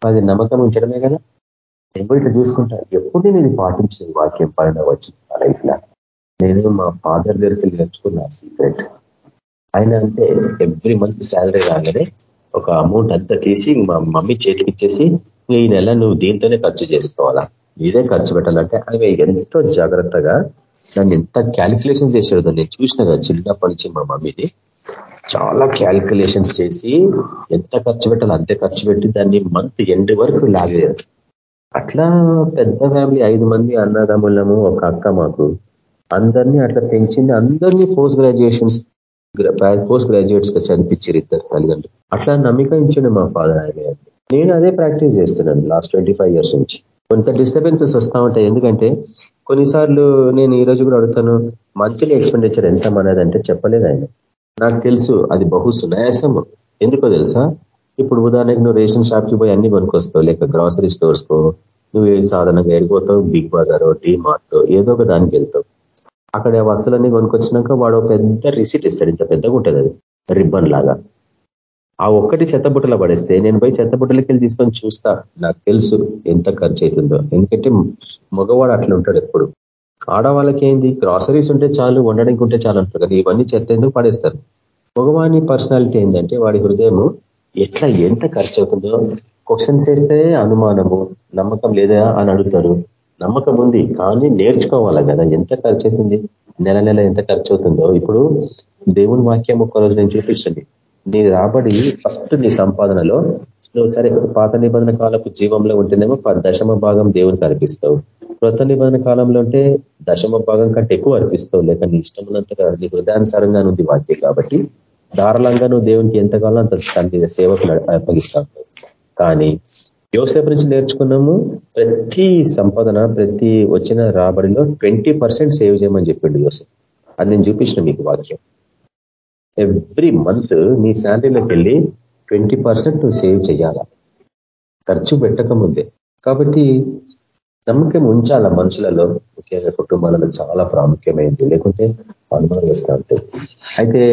అది నమ్మకం ఉంచడమే కదా. ఎప్పుడు ఇట్లా చూసుకుంటా. ఎప్పుడు నేను ఇది పాటించిన వాక్యం పైన వచ్చి నా లైఫ్ లా. నేను మా ఫాదర్ దగ్గరికి నేర్చుకున్నా సీక్రెట్ ఆయన అంటే ఎవ్రీ మంత్ శాలరీ రాగానే ఒక అమౌంట్ అంతా తీసి మా మమ్మీ చేతికి ఇచ్చేసి ఈ నెల నువ్వు దీంతోనే ఖర్చు చేసుకోవాలా? ఇదే ఖర్చు పెట్టాలంటే ఆమె ఎంతో జాగ్రత్తగా దాన్ని ఎంత క్యాలిక్యులేషన్స్ చేసేది నేను చూసిన కదా చిన్నప్పటి నుంచి మా మమ్మీని. చాలా క్యాలిక్యులేషన్స్ చేసి ఎంత ఖర్చు పెట్టాలో అంతే ఖర్చు పెట్టి దాన్ని మంత్ ఎండ్ వరకు లాగేది అట్లా పెద్ద ఫ్యామిలీ ఐదు మంది అన్నదమ్ములము ఒక అక్క మాకు. అందరినీ అట్లా పెంచింది. అందరినీ పోస్ట్ గ్రాడ్యుయేషన్స్ పోస్ట్ గ్రాడ్యుయేట్స్గా చనిపించారు ఇద్దరు తల్లిదండ్రులు. అట్లా నమ్మిక ఇచ్చిండు మా ఫాదర్ ఆయన. నేను అదే ప్రాక్టీస్ చేస్తున్నాను లాస్ట్ ట్వంటీ ఇయర్స్ నుంచి. కొంత డిస్టర్బెన్సెస్ వస్తూ ఉంటాయి. ఎందుకంటే కొన్నిసార్లు నేను ఈ రోజు కూడా అడుగుతాను మంత్లీ ఎక్స్పెండిచర్ ఎంత మనదంటే చెప్పలేదు ఆయన. నాకు తెలుసు అది బహు సునాయాసం ఎందుకో తెలుసా? ఇప్పుడు ఉదాహరణకు నువ్వు రేషన్ షాప్కి పోయి అన్ని కొనుక్కొస్తావు లేక గ్రాసరీ స్టోర్స్కో నువ్వు సాధారణంగా ఎడిపోతావు బిగ్ బజార్ డీ మార్ట్ ఏదో ఒక దానికి వెళ్తావు. అక్కడ వస్తువులన్నీ కొనుక్కొచ్చినాక వాడు పెద్ద రిసిట్ ఇస్తాడు. ఇంత పెద్దగా ఉంటుంది అది. రిబ్బన్ లాగా. ఆ ఒక్కటి చెత్తబుట్టలో పడేస్తే నేను పోయి చెత్తబుట్టలకి వెళ్ళి తీసుకొని చూస్తా. నాకు తెలుసు ఎంత ఖర్చు అవుతుందో ఎందుకంటే మగవాడు అట్లా ఉంటాడు ఎప్పుడు. ఆడవాళ్ళకి ఏంది? గ్రాసరీస్ ఉంటే చాలు వండడానికి ఉంటే చాలు అంటారు కదా. ఇవన్నీ చెత్త ఎందుకు పడేస్తారు? మగవాని పర్సనాలిటీ ఏంటంటే వాడి హృదయము ఎట్లా ఎంత ఖర్చు అవుతుందో క్వశ్చన్స్ వేస్తే అనుమానము నమ్మకం లేదా అని అడుగుతారు. నమ్మకం ఉంది కానీ నేర్చుకోవాలి కదా. ఎంత ఖర్చు అవుతుంది నెల నెల ఎంత ఖర్చు అవుతుందో ఇప్పుడు దేవుని వాక్యం ఒక్కరోజు నేను చూపించండి. నీ రాబడి ఫస్ట్ నీ సంపాదనలో నువ్వు సరే పాత నిబంధన కాలపు జీవంలో ఉంటేనేమో దశమ భాగం దేవునికి అర్పిస్తావు. కృత నిబంధన కాలంలో ఉంటే దశమ భాగం కంటే ఎక్కువ అర్పిస్తావు. లేక నీ ఇష్టమున్నంతగా నీ హృదయానుసారంగా ఉంది వాక్యం కాబట్టి ధారాళంగా నువ్వు దేవునికి ఎంత అంత అంత సేవకు అప్పగిస్తావు కానీ యోసేపు నుంచి నేర్చుకున్నాము ప్రతి సంపాదన ప్రతి వచ్చిన రాబడిలో ట్వంటీ సేవ్ చేయమని చెప్పిండు యోసేపు. అది నేను చూపించిన మీకు వాక్యం. ఎవ్రీ మంత్ నీ శాలరీలోకి వెళ్ళి ట్వంటీ పర్సెంట్ నువ్వు సేవ్ చేయాల? ఖర్చు పెట్టకముందే. కాబట్టి నమ్మకం ఉంచాల మనుషులలో? ముఖ్యంగా కుటుంబాలలో చాలా ప్రాముఖ్యమైంది. లేకుంటే అనుభవం వేస్తూ ఉంటాయి అయితే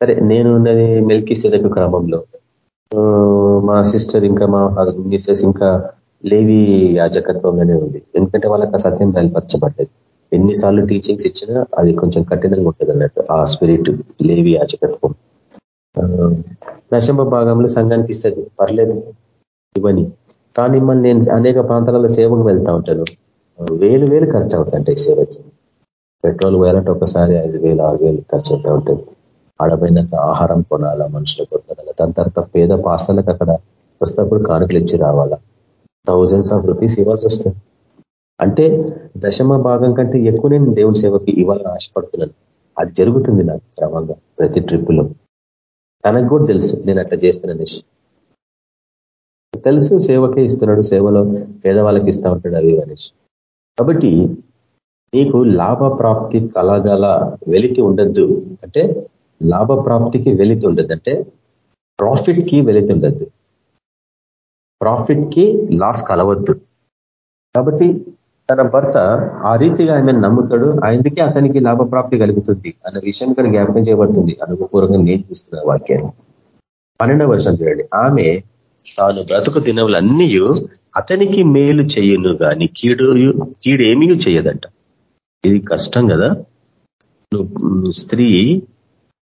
సరే నేను ఉన్నది మెల్కి సెదకు క్రమంలో మా సిస్టర్ ఇంకా మా హస్బెండ్ మిసెస్ ఇంకా లేవి యాజకత్వంలోనే ఉంది. ఎందుకంటే వాళ్ళకి సత్యం బయలుపరచబడ్డది. ఎన్నిసార్లు టీచింగ్స్ ఇచ్చినా అది కొంచెం కఠినంగా ఉంటుంది అన్నట్టు ఆ స్పిరిట్ లేవి యాచకత్వం. దశమ భాగంలో సంఘానికి ఇస్తుంది పర్లేదు ఇవని కానీ మళ్ళీ నేను అనేక ప్రాంతాలలో సేవకు వెళ్తా ఉంటాను. వేలు వేలు ఖర్చు అవుతుంటాయి సేవకి. పెట్రోల్ పోయాలంటే ఒకసారి ఐదు వేలు ఆరు వేలు ఖర్చు అవుతూ ఉంటుంది ఆడపోయినాక ఆహారం కొనాలా మనుషులు కొనాలా దాని తర్వాత పేద పాసలకు అక్కడ వస్తే అప్పుడు కానుకలు ఇచ్చి రావాలా? థౌజండ్స్ ఆఫ్ రూపీస్ ఇవ్వాల్సి వస్తుంది. అంటే దశమ భాగం కంటే ఎక్కువ నేను దేవుని సేవకి ఇవ్వాలని ఆశపడుతున్నాను. అది జరుగుతుంది నాకు క్రమంగా ప్రతి ట్రిప్పులో తనకు కూడా తెలుసు నేను అట్లా చేస్తున్నా తెలుసు సేవకే ఇస్తున్నాడు సేవలో పేదవాళ్ళకి ఇస్తా ఉంటాడు అవి అనేసి. కాబట్టి నీకు లాభ ప్రాప్తి కలగల వెలితి ఉండద్దు. అంటే లాభ ప్రాప్తికి వెలితి ఉండద్దు. అంటే ప్రాఫిట్కి వెలితి ఉండద్దు. ప్రాఫిట్కి లాస్ కలవద్దు. కాబట్టి తన భర్త ఆ రీతిగా ఆమె నమ్ముతాడు. ఆయనకే అతనికి లాభప్రాప్తి కలుగుతుంది అన్న విషయం ఇక్కడ జ్ఞాపకం చేయబడుతుంది. అనుభవపూర్వకంగా నేను చూస్తున్న వాక్యాన్ని. పన్నెండవ వర్షం చూడండి. ఆమె తాను బ్రతుకు దినములన్నీ అతనికి మేలు చేయను కానీ కీడు కీడేమీ చేయదంట. ఇది కష్టం కదా? స్త్రీ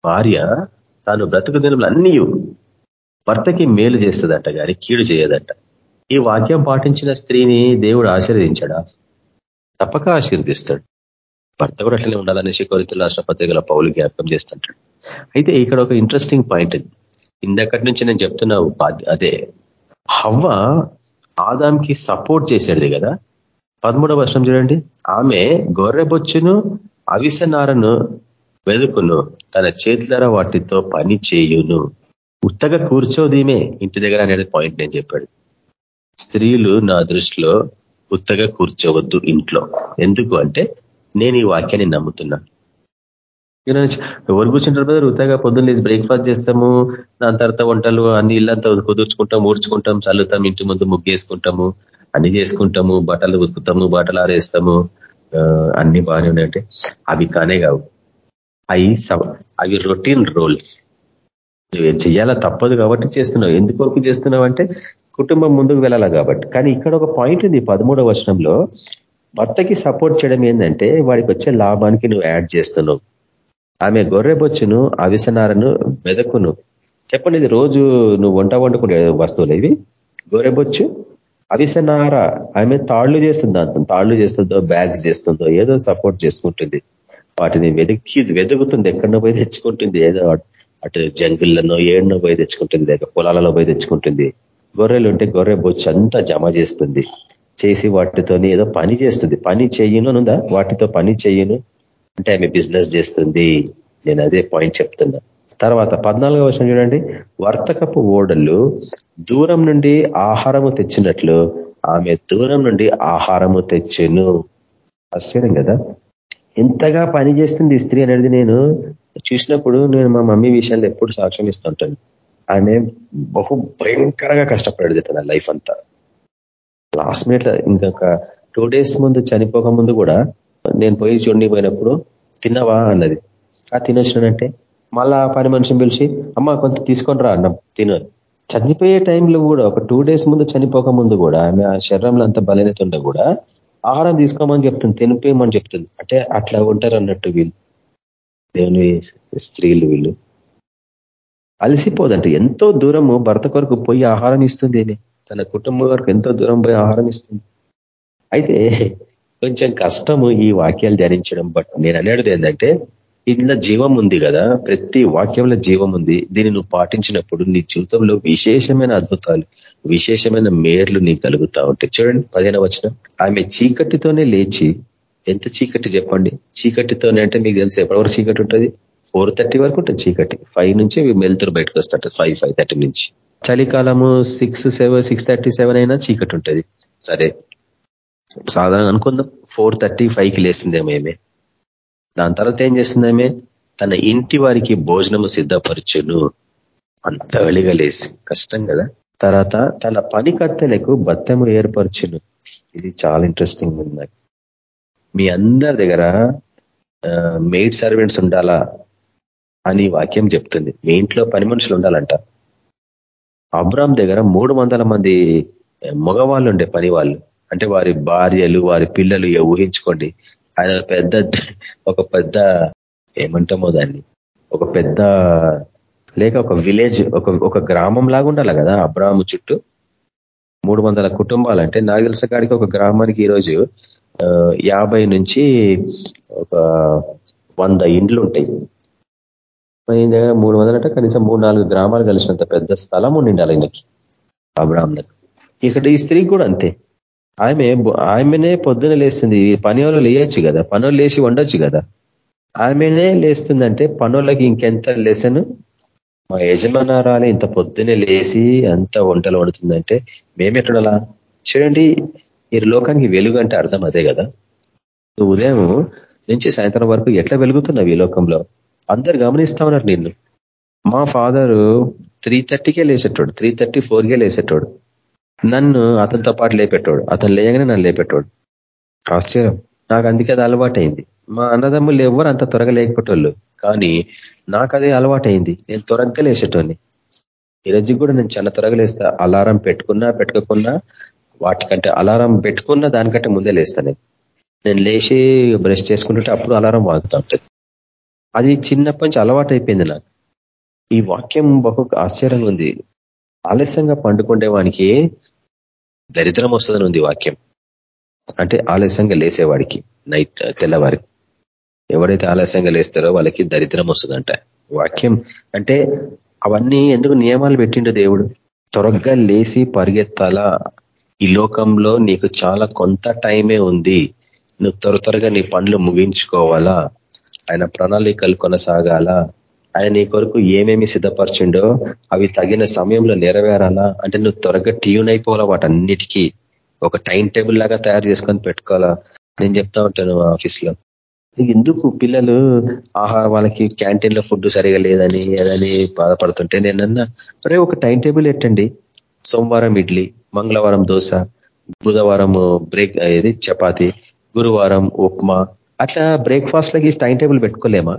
భార్య తాను బ్రతుకు దినములన్నీ భర్తకి మేలు చేస్తుందంట కానీ కీడు చేయదంట. ఈ వాక్యం పాటించిన స్త్రీని దేవుడు ఆశీర్వదించాడా? తప్పక ఆశీర్దిస్తాడు భర్త కూడా అట్లనే ఉండాలనేసి కొరిత రాష్ట్ర పత్రికల పౌలు జ్ఞాపకం చేస్తుంటాడు. అయితే ఇక్కడ ఒక ఇంట్రెస్టింగ్ పాయింట్ ఇందక్కడి నుంచి నేను చెప్తున్నా అదే హవ్వ ఆదాంకి సపోర్ట్ చేసేది కదా? పదమూడవ వర్షం చూడండి. ఆమె గొర్రెబొచ్చును అవిసనారను వెదుకును తన చేతుల వాటితో పని చేయును. ఉత్తగా కూర్చోదీమే. ఇంటి దగ్గర అనేది పాయింట్ నేను చెప్పాడు. స్త్రీలు నా దృష్టిలో ఉత్తగా కూర్చోవద్దు ఇంట్లో. ఎందుకు అంటే నేను ఈ వాక్యాన్ని నమ్ముతున్నా. ఎవరు కూర్చుంటారు బ్రదర్ ఉత్తగా పొద్దున్న లేదు బ్రేక్ఫాస్ట్ చేస్తాము దాని తర్వాత వంటలు అన్ని ఇల్లంతా కుదుర్చుకుంటాం ఊడ్చుకుంటాం చల్లుతాం ఇంటి ముందు ముగ్గేసుకుంటాము అన్ని చేసుకుంటాము బట్టలు ఉతుకుతాము బట్టలు ఆరేస్తాము అన్ని బాగానే ఉన్నాయంటే అవి కానే కావు. అవి అవి రొటీన్ రోల్స్ చేయాలా తప్పదు కాబట్టి చేస్తున్నావు. ఎందుకు చేస్తున్నావు అంటే కుటుంబం ముందుకు వెళ్ళాలా కాబట్టి. కానీ ఇక్కడ ఒక పాయింట్ ఉంది పదమూడవ వచనంలో. భర్తకి సపోర్ట్ చేయడం ఏంటంటే వాడికి వచ్చే లాభానికి నువ్వు యాడ్ చేస్తున్నావు. ఆమె గొర్రెబొచ్చును అవిసనారను వెదకును చెప్పండి ఇది రోజు నువ్వు వంట వండుకునే వస్తువులు ఇవి గొర్రెబొచ్చు అవిసనార. ఆమె తాళ్ళు చేస్తుంది అంత. తాళ్ళు చేస్తుందో బ్యాగ్స్ చేస్తుందో ఏదో సపోర్ట్ చేసుకుంటుంది. వాటిని వెతికి వెతుకుతుంది. ఎక్కడో పోయి తెచ్చుకుంటుంది. ఏదో అటు జంగుల్లోనో ఏడునో పోయి తెచ్చుకుంటుంది. లేక పొలాలలో పోయి తెచ్చుకుంటుంది. గొర్రెలు ఉంటే గొర్రె బొచ్చు అంతా జమ చేస్తుంది. చేసి వాటితోని ఏదో పని చేస్తుంది. పని చెయ్యను వాటితో పని చెయ్యను అంటే ఆమె బిజినెస్ చేస్తుంది. నేను అదే పాయింట్ చెప్తున్నా. తర్వాత పద్నాలుగో వర్షం చూడండి. వర్తకపు ఓడలు దూరం నుండి ఆహారము తెచ్చినట్లు ఆమె దూరం నుండి ఆహారము తెచ్చెను. ఆశ్చర్యం కదా? ఎంతగా పని చేస్తుంది స్త్రీ అనేది నేను చూసినప్పుడు నేను మా మమ్మీ విషయాలు ఎప్పుడు సాక్ష్యం ఇస్తుంటాను. ఆమె బహు భయంకరంగా కష్టపడేది తన లైఫ్ అంతా. లాస్ట్ మినిట్ ఇంకొక టూ డేస్ ముందు చనిపోక ముందు కూడా నేను పోయి చూడండి పోయినప్పుడు తిన్నావా అన్నది. ఆ తినొచ్చినానంటే మళ్ళా పని మనిషిని పిలిచి అమ్మ కొంత తీసుకొని రా అన్నం తిను చనిపోయే టైంలో కూడా ఒక టూ డేస్ ముందు చనిపోక ముందు కూడా ఆమె ఆ శరీరంలో అంత బలహీనత ఉండ కూడా ఆహారం తీసుకోమని చెప్తుంది తినిపోయమని చెప్తుంది. అంటే అట్లా ఉంటారు అన్నట్టు వీళ్ళు. దేవుని స్త్రీలు వీళ్ళు. అలసిపోదంట. ఎంతో దూరము భర్త కొరకు పోయి ఆహారం ఇస్తుంది తన కుటుంబం వరకు ఎంతో దూరం పోయి ఆహారం ఇస్తుంది. అయితే కొంచెం కష్టము ఈ వాక్యాలు ధ్యానించడం బట్ నేను అనేది ఏంటంటే ఇందులో జీవం ఉంది కదా. ప్రతి వాక్యంలో జీవం ఉంది. దీన్ని నువ్వు పాటించినప్పుడు నీ జీవితంలో విశేషమైన అద్భుతాలు విశేషమైన మేర్లు నీకు కలుగుతా ఉంటాయి. చూడండి పదిహేను వచ్చిన ఆమె చీకటితోనే లేచి ఎంత చీకటి చెప్పండి? చీకటితోనే అంటే మీకు తెలిసి? ఎప్పటివరకు చీకటి ఉంటుంది? ఫోర్ థర్టీ వరకు ఉంటుంది చీకటి. ఫైవ్ నుంచి మెల్తురు బయటకు వస్తాడు ఫైవ్ ఫైవ్ థర్టీ నుంచి. చలికాలము six seven six thirty seven అయినా చీకటి ఉంటుంది. సరే. సాధారణ అనుకుందాం. ఫోర్ థర్టీ ఫైవ్కి లేసిందేమో ఏమే? దాని తర్వాత ఏం చేసిందేమే తన ఇంటి వారికి భోజనము సిద్ధపరచును. అంత వెలిగా లేసి కష్టం కదా? తర్వాత తన పని కత్తెలకు బత్తము ఏర్పరచును. ఇది చాలా ఇంట్రెస్టింగ్ ఉంది నాకు. మీ అందరి దగ్గర మెయిడ్ సర్వెంట్స్ ఉండాలా? అని వాక్యం చెప్తుంది. మీ ఇంట్లో పని మనుషులు ఉండాలంట. అబ్రామ్ దగ్గర మూడు మంది మగవాళ్ళు ఉండే పని వాళ్ళు. అంటే వారి భార్యలు వారి పిల్లలు ఊహించుకోండి. ఆయన పెద్ద ఒక పెద్ద ఏమంటామో దాన్ని? ఒక పెద్ద లేక ఒక విలేజ్ ఒక ఒక గ్రామం లాగా ఉండాలి కదా అబ్రాహ్మ చుట్టూ. మూడు వందల కుటుంబాలు అంటే నాకు తెలిసిన కాడికి ఒక గ్రామానికి ఈరోజు యాభై నుంచి ఒక వంద ఇండ్లు ఉంటాయి. దగ్గర మూడు వందల కనీసం మూడు నాలుగు గ్రామాలు కలిసినంత పెద్ద స్థలం ఉండిండాలి ఆయనకి అబ్రాహ్మణకు ఇక్కడ ఈ స్త్రీకి కూడా అంతే. ఆమె ఆమెనే పొద్దున లేస్తుంది. పని వాళ్ళు లేయచ్చు కదా. పనులు లేచి వండొచ్చు కదా. ఆమెనే లేస్తుందంటే పనులకి ఇంకెంత లెసను? మా యజమానారాలు ఇంత పొద్దునే లేసి అంత వంటలు వండుతుందంటే మేమెక్కడలా? చూడండి మీరు లోకానికి వెలుగు అంటే అర్థం అదే కదా. నువ్వు ఉదయం నుంచి సాయంత్రం వరకు ఎట్లా వెలుగుతున్నావు ఈ లోకంలో? అందరు గమనిస్తా ఉన్నారు నిన్ను. మా ఫాదరు త్రీ థర్టీకే లేచేటోడు త్రీ థర్టీ ఫోర్కే లేసేటోడు నన్ను అతనితో పాటు లేపెట్టాడు అతను లేయగానే నన్ను లేపెట్టాడు. ఆశ్చర్యం. నాకు అందుకే అది అలవాటైంది. మా అన్నదమ్ములు ఎవరు అంత త్వరగా లేకపోయేటోళ్ళు కానీ నాకు అదే అలవాటైంది. నేను త్వరగా లేచేటోని ఈరోజు కూడా నేను చాలా త్వరగా లేస్తా. అలారం పెట్టుకున్నా పెట్టుకోకున్నా వాటికంటే అలారం పెట్టుకున్నా దానికంటే ముందే లేస్తాను నేను. నేను లేచి బ్రష్ చేసుకుంటుంటే అప్పుడు అలారం వాగుతూ ఉంటుంది. అది చిన్నప్పటి నుంచి అలవాటు అయిపోయింది నాకు. ఈ వాక్యం బహు ఆశ్చర్యంగా ఉంది. ఆలస్యంగా పండుకుండే వానికి దరిద్రం వస్తుందని ఉంది వాక్యం. అంటే ఆలస్యంగా లేసేవాడికి నైట్ తెల్లవారి ఎవరైతే ఆలస్యంగా లేస్తారో వాళ్ళకి దరిద్రం వస్తుందంట. వాక్యం అంటే అవన్నీ ఎందుకు నియమాలు పెట్టిండు దేవుడు? త్వరగా లేచి పరిగెత్తాలా? ఈ లోకంలో నీకు చాలా కొంత టైమే ఉంది. నువ్వు త్వర త్వరగా నీ పనులు ముగించుకోవాలా? ఆయన ప్రణాళికలు కొనసాగాల? ఆయన నీ కొరకు ఏమేమి సిద్ధపరిచిండో అవి తగిన సమయంలో నెరవేరాలా? అంటే నువ్వు త్వరగా ట్యూన్ అయిపోవాలా వాటన్నిటికీ ఒక టైం టేబుల్ లాగా తయారు చేసుకొని పెట్టుకోవాలా? నేను చెప్తా ఉంటాను ఆఫీస్లో ఎందుకు పిల్లలు ఆహారం వాళ్ళకి క్యాంటీన్లో ఫుడ్ సరిగా లేదని అదని బాధపడుతుంటే నేనన్నా రే ఒక టైం టేబుల్ ఎట్టండి? సోమవారం ఇడ్లీ మంగళవారం దోశ బుధవారం బ్రేక్ ఇది చపాతి గురువారం ఉప్మా అట్లా బ్రేక్ఫాస్ట్లకి టైం టేబుల్ పెట్టుకోలేమా?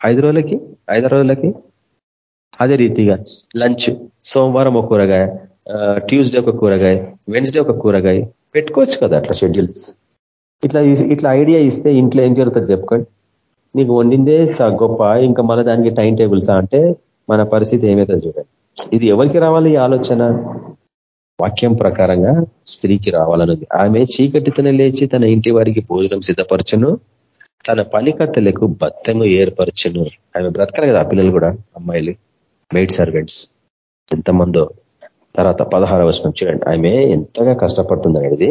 ఐదు రోజులకి? ఐదు రోజులకి? అదే రీతిగా లంచ్ సోమవారం ఒక కూరగాయ ట్యూస్డే ఒక కూరగాయ వెన్స్డే ఒక కూరగాయ పెట్టుకోవచ్చు కదా అట్లా షెడ్యూల్స్. ఇట్లా ఇట్లా ఐడియా ఇస్తే ఇంట్లో ఏం జరుగుతుంది చెప్పుకోండి. నీకు వండిందే గొప్ప ఇంకా మళ్ళీ దానికి టైం టేబుల్స్ అంటే మన పరిస్థితి ఏమైతే చూడండి. ఇది ఎవరికి రావాలి ఈ ఆలోచన? వాక్యం ప్రకారంగా స్త్రీకి రావాలన్నది. ఆమె చీకటితోనే లేచి తన ఇంటి వారికి భోజనం సిద్ధపరచును తన పనికత్తలకు బత్తము ఏర్పరచును. ఆమె బ్రతకాలి కదా పిల్లలు కూడా అమ్మాయిలు మెయిడ్ సర్వెంట్స్ ఎంతమందో. తర్వాత పదహార వర్షం చూడండి. ఆమె ఎంతగా కష్టపడుతుంది అనేది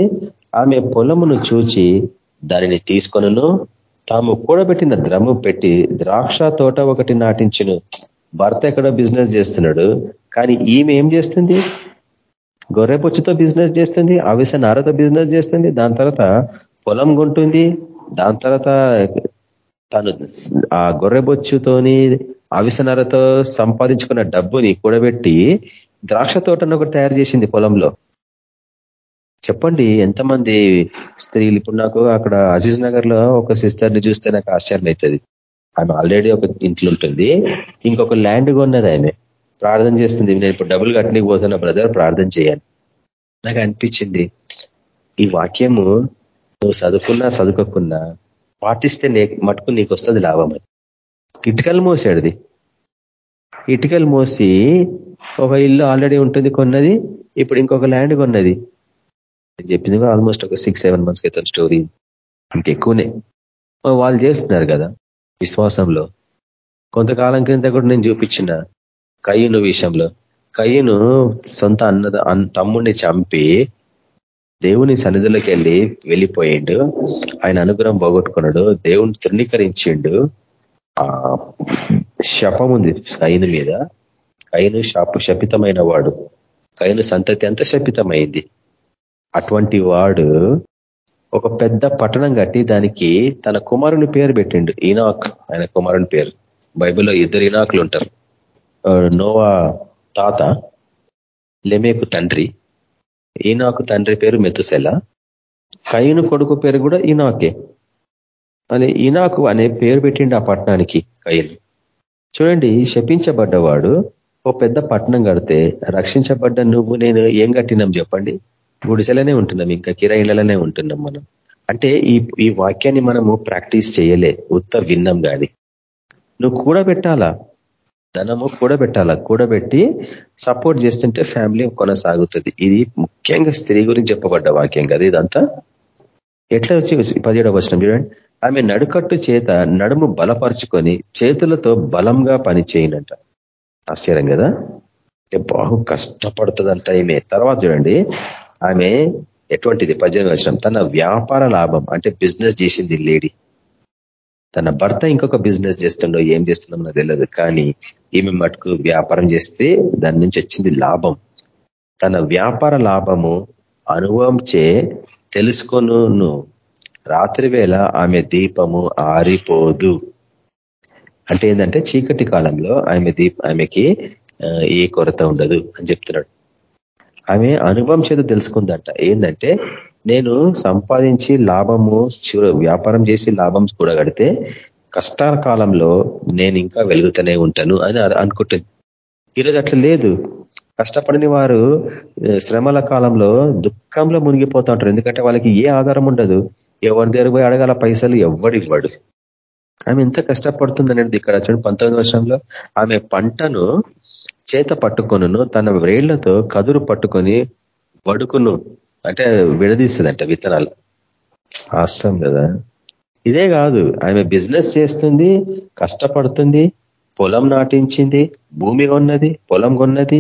ఆమె పొలమును చూచి దానిని తీసుకొనను. తాము కూడబెట్టిన ద్రము పెట్టి ద్రాక్ష తోట ఒకటి నాటించును. భర్త ఎక్కడో బిజినెస్ చేస్తున్నాడు. కానీ ఈమె ఏం చేస్తుంది? గొర్రె బొచ్చుతో బిజినెస్ చేస్తుంది అవిస నారతో బిజినెస్ చేస్తుంది దాని తర్వాత పొలం కొంటుంది దాని తర్వాత తను ఆ గొర్రె గొర్రెబొచ్చుతోని అవిసనరతో సంపాదించుకున్న డబ్బుని కూడబెట్టి ద్రాక్ష తోటను ఒకటి తయారు చేసింది పొలంలో. చెప్పండి ఎంతమంది స్త్రీలు? ఇప్పుడు నాకు అక్కడ అజీజ్ నగర్లో ఒక సిస్టర్ని చూస్తే నాకు ఆశ్చర్యం అవుతుంది ఆమె ఆల్రెడీ ఒక ఇంట్లో ఉంటుంది ఇంకొక ల్యాండ్ కొన్నది ఆమె. ప్రార్థన చేస్తుంది. నేను ఇప్పుడు డబ్బులు కట్టనికి పోతున్నా బ్రదర్ ప్రార్థన చేయాలి. నాకు అనిపించింది ఈ వాక్యము నువ్వు చదువుకున్నా చదువుకోకున్నా పాటిస్తే మటుకు నీకు వస్తుంది లాభం అని. ఇటుకలు మోసాడుది. ఇటుకలు మోసి ఒక ఇల్లు ఆల్రెడీ ఉంటుంది కొన్నది ఇప్పుడు ఇంకొక ల్యాండ్ కొన్నది. నేను చెప్పింది ఆల్మోస్ట్ ఒక సిక్స్ సెవెన్ మంత్స్ క్రితం స్టోరీ ఇంకెక్కువనే వాళ్ళు చేస్తున్నారు కదా విశ్వాసంలో. కొంతకాలం క్రింద కూడా నేను చూపించిన. కయ్యను విషయంలో. కయ్యను సొంత అన్నద తమ్ముడిని చంపి దేవుని సన్నిధిలోకి వెళ్ళి వెళ్ళిపోయిండు. ఆయన అనుగ్రహం పోగొట్టుకున్నాడు. దేవుని తృణీకరించిండు. ఆ శపం ఉంది కయ్యను మీద. కయ్యను శాప శపితమైన వాడు. కయ్యను సంతతి ఎంత శపితమైంది. అటువంటి వాడు ఒక పెద్ద పట్టణం కట్టి దానికి తన కుమారుని పేరు పెట్టిండు. ఈనాక్ ఆయన కుమారుని పేరు. బైబిల్లో ఇద్దరు ఈనాకులు ఉంటారు. నోవా తాత లెమేకు తండ్రి. ఈనాకు తండ్రి పేరు మెతుసెల. కయ్యను కొడుకు పేరు కూడా ఈనాకే. అదే ఈనాకు అనే పేరు పెట్టిండు ఆ పట్టణానికి కయ్యను చూడండి శపించబడ్డవాడు ఓ పెద్ద పట్టణం కడితే రక్షించబడ్డ నువ్వు నేను ఏం కట్టినాం చెప్పండి? గుడిసెలనే ఉంటున్నాం ఇంకా కిరాయిలనే ఉంటున్నాం మనం. అంటే ఈ ఈ వాక్యాన్ని మనము ప్రాక్టీస్ చేయలే ఉత్త విన్నాం కానీ నువ్వు కూడా పెట్టాలా ధనము కూడబెట్టాలా? కూడబెట్టి సపోర్ట్ చేస్తుంటే ఫ్యామిలీ కొనసాగుతుంది. ఇది ముఖ్యంగా స్త్రీ గురించి చెప్పబడ్డ వాక్యం కదా ఇదంతా? ఎట్లా వచ్చి పదిహేడవ వచ్చిన చూడండి. ఆమె నడుకట్టు చేత నడుము బలపరుచుకొని చేతులతో బలంగా పనిచేయనంట. ఆశ్చర్యం కదా? బాగు కష్టపడుతుందంట ఈమె. తర్వాత చూడండి. ఆమె ఎటువంటిది? పద్దెనిమిది వచ్చిన తన వ్యాపార లాభం అంటే బిజినెస్ చేసింది లేడీ తన భర్త ఇంకొక బిజినెస్ చేస్తుండో ఏం చేస్తుండో నాకు తెలియదు కానీ ఈమె మటుకు వ్యాపారం చేస్తే దాని నుంచి వచ్చింది లాభం. తన వ్యాపార లాభము అనుభవం చే తెలుసుకొను రాత్రి వేళ ఆమె దీపము ఆరిపోదు. అంటే ఏంటంటే చీకటి కాలంలో ఆమె దీప ఆమెకి ఏ కొరత ఉండదు అని చెప్తున్నాడు. ఆమె అనుభవం చేత తెలుసుకుందంట. ఏంటంటే నేను సంపాదించి లాభము వ్యాపారం చేసి లాభం కూడగడితే కష్టాల కాలంలో నేను ఇంకా వెలుగుతూనే ఉంటాను అని అనుకుంటుంది ఈరోజు అట్లా లేదు. కష్టపడిన వారు శ్రమల కాలంలో దుఃఖంలో మునిగిపోతూ ఉంటారు. ఎందుకంటే వాళ్ళకి ఏ ఆధారం ఉండదు. ఎవరి దగ్గర పోయి అడగాల పైసలు ఎవడు ఇవ్వడు. ఆమె ఎంత కష్టపడుతుంది అనేది ఇక్కడ చూడండి. పంతొమ్మిది వర్షంలో ఆమె పంటను చేత పట్టుకొను తన వేళ్ళతో కదురు పట్టుకొని వడుకును. అంటే విడదీస్తుందంట విత్తనాలు. ఆశ్రం కదా. ఇదే కాదు ఆమె బిజినెస్ చేస్తుంది కష్టపడుతుంది పొలం నాటించింది భూమి కొన్నది పొలం కొన్నది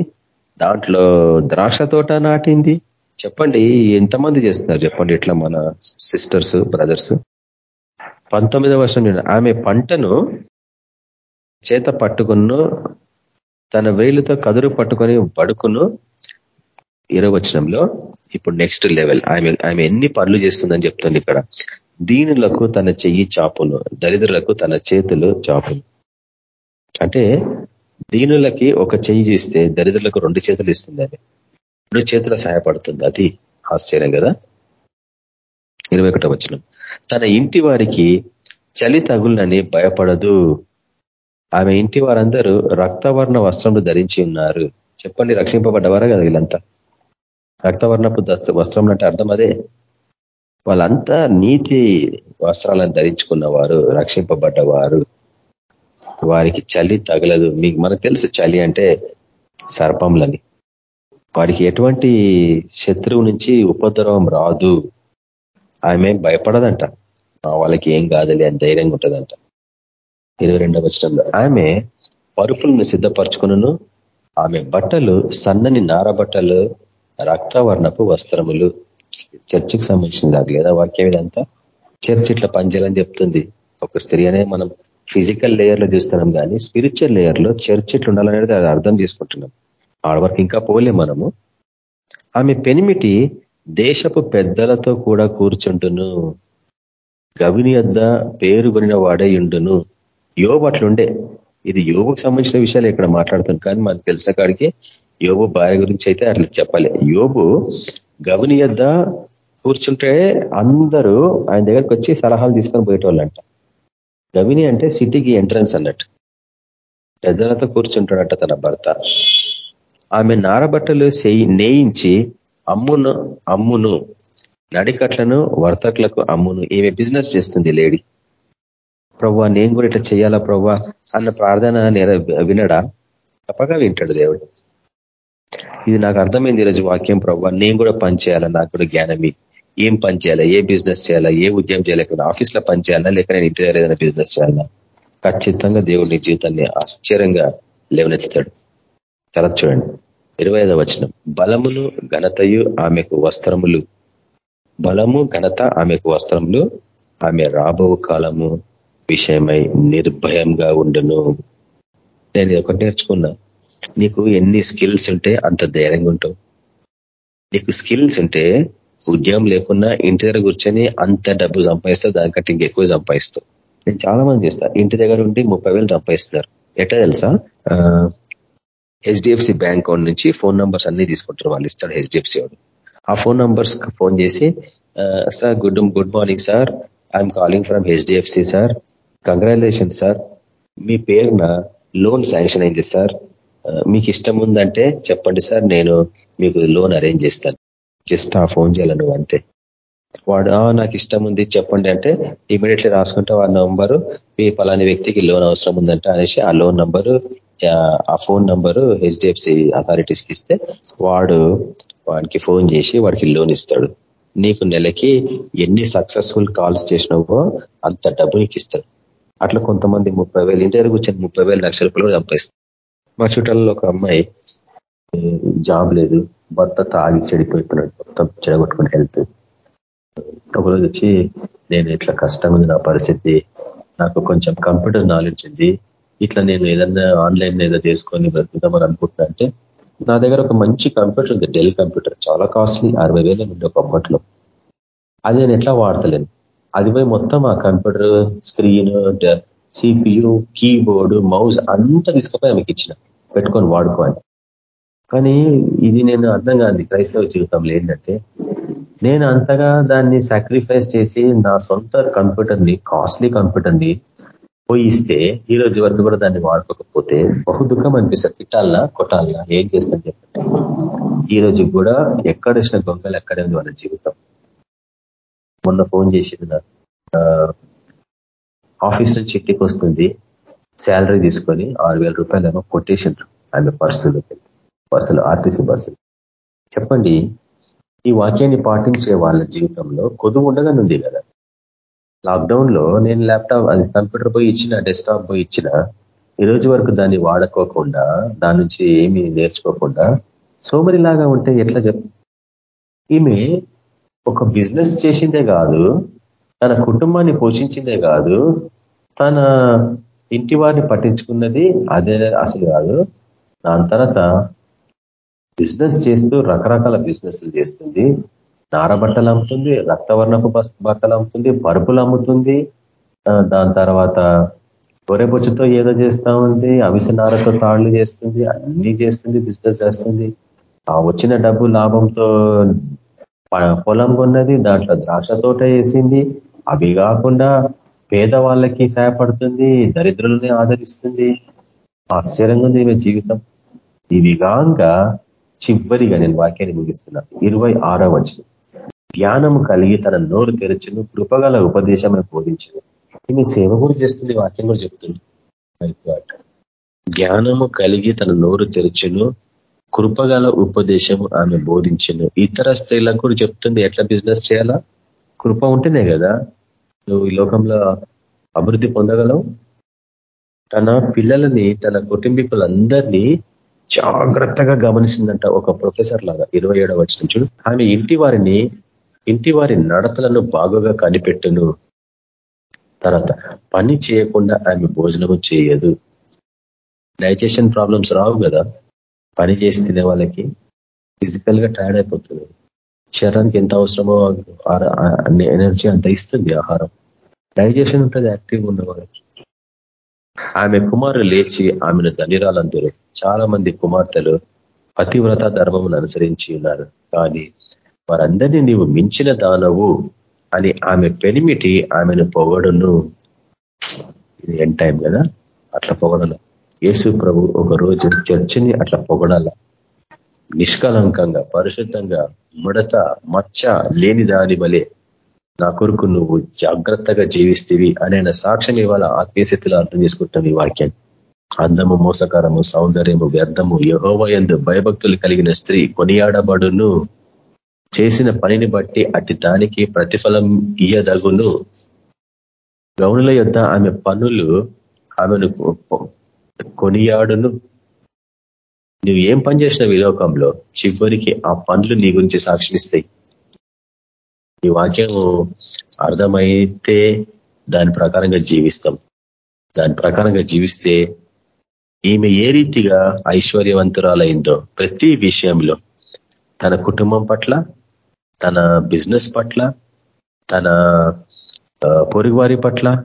దాంట్లో ద్రాక్ష తోట నాటింది. చెప్పండి ఎంతమంది చేస్తున్నారు చెప్పండి ఇట్లా మన సిస్టర్స్ బ్రదర్స్? పంతొమ్మిదవ వర్షం ఆమె పంటను చేత పట్టుకును తన వేలుతో కదురు పట్టుకొని పడుకును ఇరవచనంలో ఇప్పుడు నెక్స్ట్ లెవెల్ ఆమె ఆమె ఎన్ని పనులు చేస్తుందని చెప్తుంది ఇక్కడ. దీనులకు తన చెయ్యి చాపును దరిద్రులకు తన చేతులు చాపును అంటే దీనులకి ఒక చెయ్యి ఇస్తే దరిద్రులకు రెండు చేతులు ఇస్తుంది అది రెండు చేతుల సహాయపడుతుంది. అది ఆశ్చర్యం కదా? ఇరవై ఒకటో వచ్చిన తన ఇంటి వారికి చలి తగులని భయపడదు. ఆమె ఇంటి వారందరూ రక్తవర్ణ వస్త్రములు ధరించి ఉన్నారు. చెప్పండి రక్షింపబడ్డవారా కదా వీళ్ళంతా? రక్తవర్ణపు వస్త్రం అంటే అర్థం అదే. వాళ్ళంతా నీతి వస్త్రాలను ధరించుకున్నవారు రక్షింపబడ్డవారు. వారికి చలి తగలదు. మీకు మనకు తెలుసు చలి అంటే సర్పంలని వారికి ఎటువంటి శత్రువు నుంచి ఉపద్రవం రాదు. ఆమె భయపడదంట. వాళ్ళకి ఏం కాదులే అని ధైర్యంగా ఉంటుందంట. ఇరవై రెండవ వచనంలో ఆమె పరుపులను సిద్ధపరచుకును ఆమె బట్టలు సన్నని నార బట్టలు రక్తవర్ణపు వస్త్రములు. చర్చికి సంబంధించింది అది లేదా వాక్యం ఇదంతా చర్చ్ ఇట్లా పనిచేయాలని చెప్తుంది. ఒక స్త్రీ అనే మనం ఫిజికల్ లేయర్లో చూస్తున్నాం కానీ స్పిరిచువల్ లేయర్లో చర్చ్ ఇట్లా ఉండాలనేది అది అర్థం చేసుకుంటున్నాం. ఆడ వరకు ఇంకా పోలే మనము. ఆమె పెనిమిటి దేశపు పెద్దలతో కూడా కూర్చుంటును. గవిని యొద్ద పేరు కొనిన వాడే ఉండును. యోబు అట్లుండే. ఇది యోగుకు సంబంధించిన విషయాలు ఇక్కడ మాట్లాడుతుంది కానీ మనకు తెలిసిన కాడికి యోబు భార్య గురించి అయితే అట్లా చెప్పాలి. యోబు గవిని యొద్ద కూర్చుంటే అందరూ ఆయన దగ్గరికి వచ్చి సలహాలు తీసుకొని పోయేటోళ్ళంట. గవిని అంటే సిటీకి ఎంట్రన్స్ అన్నట్టు. పెద్దలతో కూర్చుంటాడట తన భర్త. ఆమె నారబట్టలు నేయించి అమ్మును అమ్మును నడికట్లను వర్తకులకు అమ్మును ఈమె బిజినెస్ చేస్తుంది లేడీ. ప్రవ్వా నేను కూడా ఇట్లా చేయాలా ప్రవ్వా అన్న ప్రార్థన వినడా? తప్పగా వింటాడు దేవుడు. ఇది నాకు అర్థమైంది ఈరోజు వాక్యం ప్రవ్వా నేను కూడా పని చేయాలా? నాకు కూడా జ్ఞానం ఏం పని చేయాలా? ఏ బిజినెస్ చేయాలా? ఏ ఉద్యమం చేయాలి? ఆఫీస్లో పని చేయాలా? లేక నేను ఇంటి దగ్గర ఏదైనా బిజినెస్ చేయాలా? ఖచ్చితంగా దేవుడి జీవితాన్ని ఆశ్చర్యంగా లేవనెత్తుతాడు. తర్వాత చూడండి. ఇరవై ఐదవ వచనం. బలములు ఘనతయు ఆమెకు వస్త్రములు. బలము ఘనత ఆమెకు వస్త్రములు. ఆమె రాబో కాలము. విషయమై నిర్భయంగా ఉండను. నేను ఒకటి నేర్చుకున్నా. నీకు ఎన్ని స్కిల్స్ ఉంటే అంత ధైర్యంగా ఉంటావు. నీకు స్కిల్స్ ఉంటే ఉద్యోగం లేకున్నా ఇంటి దగ్గర కూర్చొని అంత డబ్బు సంపాదిస్తావు దానికంటే ఇంకెక్కువ సంపాదిస్తావు. నేను చాలా మంది చేస్తా. ఇంటి దగ్గర ఉండి ముప్పై వేలు సంపాదిస్తున్నారు. ఎట్లా తెలుసా? హెచ్డిఎఫ్సి బ్యాంక్ అకౌంట్ నుంచి ఫోన్ నంబర్స్ అన్ని తీసుకుంటారు. వాళ్ళు ఇస్తాడు హెచ్డిఎఫ్సి వాడు. ఆ ఫోన్ నంబర్స్ ఫోన్ చేసి sir good good morning sir. I'm calling from HDFC sir. Congratulation sir మీ పేరున లోన్ శాంక్షన్ అయింది సార్ మీకు ఇష్టం ఉందంటే చెప్పండి సార్ నేను మీకు లోన్ అరేంజ్ చేస్తాను. జస్ట్ ఆ ఫోన్ చేయాలి నువ్వు అంతే. వాడు నాకు ఇష్టం ఉంది చెప్పండి అంటే ఇమీడియట్లీ రాసుకుంటే వాడి నంబరు మీ పలాని వ్యక్తికి లోన్ అవసరం ఉందంటే అనేసి ఆ లోన్ నంబరు ఆ ఫోన్ నంబరు హెచ్డిఎఫ్సి అథారిటీస్కి ఇస్తే వాడు వాడికి ఫోన్ చేసి వాడికి లోన్ ఇస్తాడు. నీకు నెలకి ఎన్ని సక్సెస్ఫుల్ కాల్స్ చేసినావో అంత డబ్బు నీకు ఇస్తాడు. అట్లా కొంతమంది ముప్పై వేలు ఇంటి దగ్గర కూర్చొని ముప్పై వేలు లక్ష రూపాయలు సంపాదిస్తారు. మా చుట్టాలలో ఒక అమ్మాయి జాబ్ లేదు భర్త తాగి చెడిపోతున్నాడు మొత్తం చెడగొట్టుకుని హెల్త్. ఒకరోజు వచ్చి నేను ఇట్లా కష్టం ఉంది నా పరిస్థితి నాకు కొంచెం కంప్యూటర్ నాలెడ్జ్ ఉంది ఇట్లా నేను ఏదన్నా ఆన్లైన్ ఏదో చేసుకొని బ్రతుకుదామని అనుకుంటున్నా అంటే నా దగ్గర ఒక మంచి కంప్యూటర్ ఉంది డెల్ కంప్యూటర్ చాలా కాస్ట్లీ అరవై వేలు ఉంది ఒక అది నేను ఎట్లా వాడతలేను? అది పోయి మొత్తం ఆ computer screen CPU keyboard mouse అంతా తీసుకుపోయి ఆమెకి ఇచ్చిన. పెట్టుకొని వాడుకోవాలి కానీ ఇది నేను అర్థం కాదు క్రైస్తవ జీవితంలో ఏంటంటే నేను అంతగా దాన్ని సాక్రిఫైస్ చేసి నా సొంత కంప్యూటర్ని కాస్ట్లీ కంప్యూటర్ని పోయిస్తే ఈ రోజు వరకు కూడా దాన్ని వాడుకోకపోతే బహు దుఃఖం అనిపిస్తుంది. తిట్టాలా కొట్టాలా ఏం చేస్తాను చెప్పండి. ఈ రోజు కూడా ఎక్కడొచ్చిన గొంగలు ఎక్కడే ఉంది వాళ్ళ జీవితం? మొన్న ఫోన్ చేసింది ఆఫీస్ నుంచి ఇంటికి వస్తుంది. శాలరీ తీసుకొని ఆరు వేల రూపాయలు ఏమో కొట్టేసిండ్రు ఆమె పర్సులు. బస్సులు ఆర్టీసీ బస్సులు చెప్పండి ఈ వాక్యాన్ని పాటించే వాళ్ళ జీవితంలో కొదువు ఉండగానుంది కదా. లాక్డౌన్లో నేను ల్యాప్టాప్ అది కంప్యూటర్ పోయి ఇచ్చిన డెస్క్టాప్ పోయి ఇచ్చిన ఈ రోజు వరకు దాన్ని వాడుకోకుండా దాని నుంచి ఏమి నేర్చుకోకుండా సోమరిలాగా ఉంటే ఎట్లా చెప్ ఈమె ఒక బిజినెస్ చేసిందే కాదు తన కుటుంబాన్ని పోషించిందే కాదు తన ఇంటి వారిని పట్టించుకున్నది అదే అసలు కాదు. దాని తర్వాత బిజినెస్ చేస్తూ రకరకాల బిజినెస్లు చేస్తుంది. నారబట్టలు అమ్ముతుంది రక్తవర్ణపు బట్టలు అమ్ముతుంది పరుపులు అమ్ముతుంది. దాని తర్వాత గొర్రెబొచ్చుతో ఏదో చేస్తూ ఉంది అవిసనారతో తాళ్ళు చేస్తుంది అన్నీ చేస్తుంది బిజినెస్ చేస్తుంది. ఆ వచ్చిన డబ్బు లాభంతో పొలం కొన్నది దాంట్లో ద్రాక్ష తోట వేసింది. అవి కాకుండా పేదవాళ్ళకి సహాయపడుతుంది దరిద్రులని ఆదరిస్తుంది. ఆశ్చర్యంగా ఉంది ఈమె జీవితం. ఇవి కాక చివరిగా నేను వాక్యాన్ని ముగిస్తున్నా. ఇరవై ఆరో వచ్చిన జ్ఞానం కలిగి తన నోరు తెరచును కృపగల ఉపదేశం బోధించను. ఈమె సేవ కూడా చేస్తుంది వాక్యం కూడా చెప్తుంది. జ్ఞానము కలిగి తన నోరు తెరచును కృపగల ఉపదేశము ఆమె బోధించను. ఇతర స్త్రీలకు కూడా చెప్తుంది ఎట్లా బిజినెస్ చేయాలా? కృప ఉంటేనే కదా. నువ్వు ఈ లోకంలో అభివృద్ధి పొందగలవు. తన పిల్లలని తన కుటుంబీకులందరినీ జాగ్రత్తగా గమనిస్తుందంట ఒక ప్రొఫెసర్ లాగా ఇరవై ఏడవ వచ్చిన చూడు. ఆమె ఇంటి వారిని ఇంటి వారి నడతలను బాగుగా కనిపెట్టును. తర్వాత పని చేయకుండా ఆమె భోజనము చేయదు. డైజెషన్ ప్రాబ్లమ్స్ రావు కదా. పని చేసి తినే వాళ్ళకి ఫిజికల్గా టైర్డ్ అయిపోతుంది. శరీరానికి ఎంత అవసరమో ఎనర్జీ అంత ఇస్తుంది ఆహారం. డైజెషన్ ఉంటుంది యాక్టివ్గా ఉన్నవాళ్ళు ఆమె కుమారులు లేచి ఆమెను ధనిరాలందరూ చాలా మంది కుమార్తెలు పతివ్రత ధర్మమును అనుసరించి ఉన్నారు. కానీ వారందరినీ నీవు మించిన దానవు అని ఆమె పెనిమిటి ఆమెను పొగడును. ఇది ఎన్ టైం కదా? అట్లా పొగడను. యేసు ప్రభు ఒక రోజు చర్చిని అట్లా పొగడాల. నిష్కలంకంగా పరిశుద్ధంగా ముడత మచ్చ లేని దాని వలె నా కొరకు నువ్వు జాగ్రత్తగా జీవిస్తేవి అనే సాక్ష్యం ఇవాళ ఆత్మీయశక్తిలో అర్థం చేసుకుంటాం ఈ వాక్యాన్ని అందము మోసకరము సౌందర్యము వ్యర్థము యహోవయందు భయభక్తులు కలిగిన స్త్రీ కొనియాడబడును. చేసిన పనిని బట్టి అట్టి దానికి ప్రతిఫలం ఇయ్యదగును. గౌనుల యొక్క ఆమె పనులు ఆమెను కొనియాడును. నువ్వు ఏం పని చేసినావు ఈ లోకంలో? చివరికి ఆ పనులు నీ గురించి సాక్షిస్తాయి ఈ వాక్యం అర్థమైతే దాని ప్రకారంగా జీవిస్తాం. దాని ప్రకారంగా జీవిస్తే ఈమె ఏ రీతిగా ఐశ్వర్యవంతురాలైందో ప్రతి విషయంలో. తన కుటుంబం పట్ల తన బిజినెస్ పట్ల తన పొరుగువారి పట్ల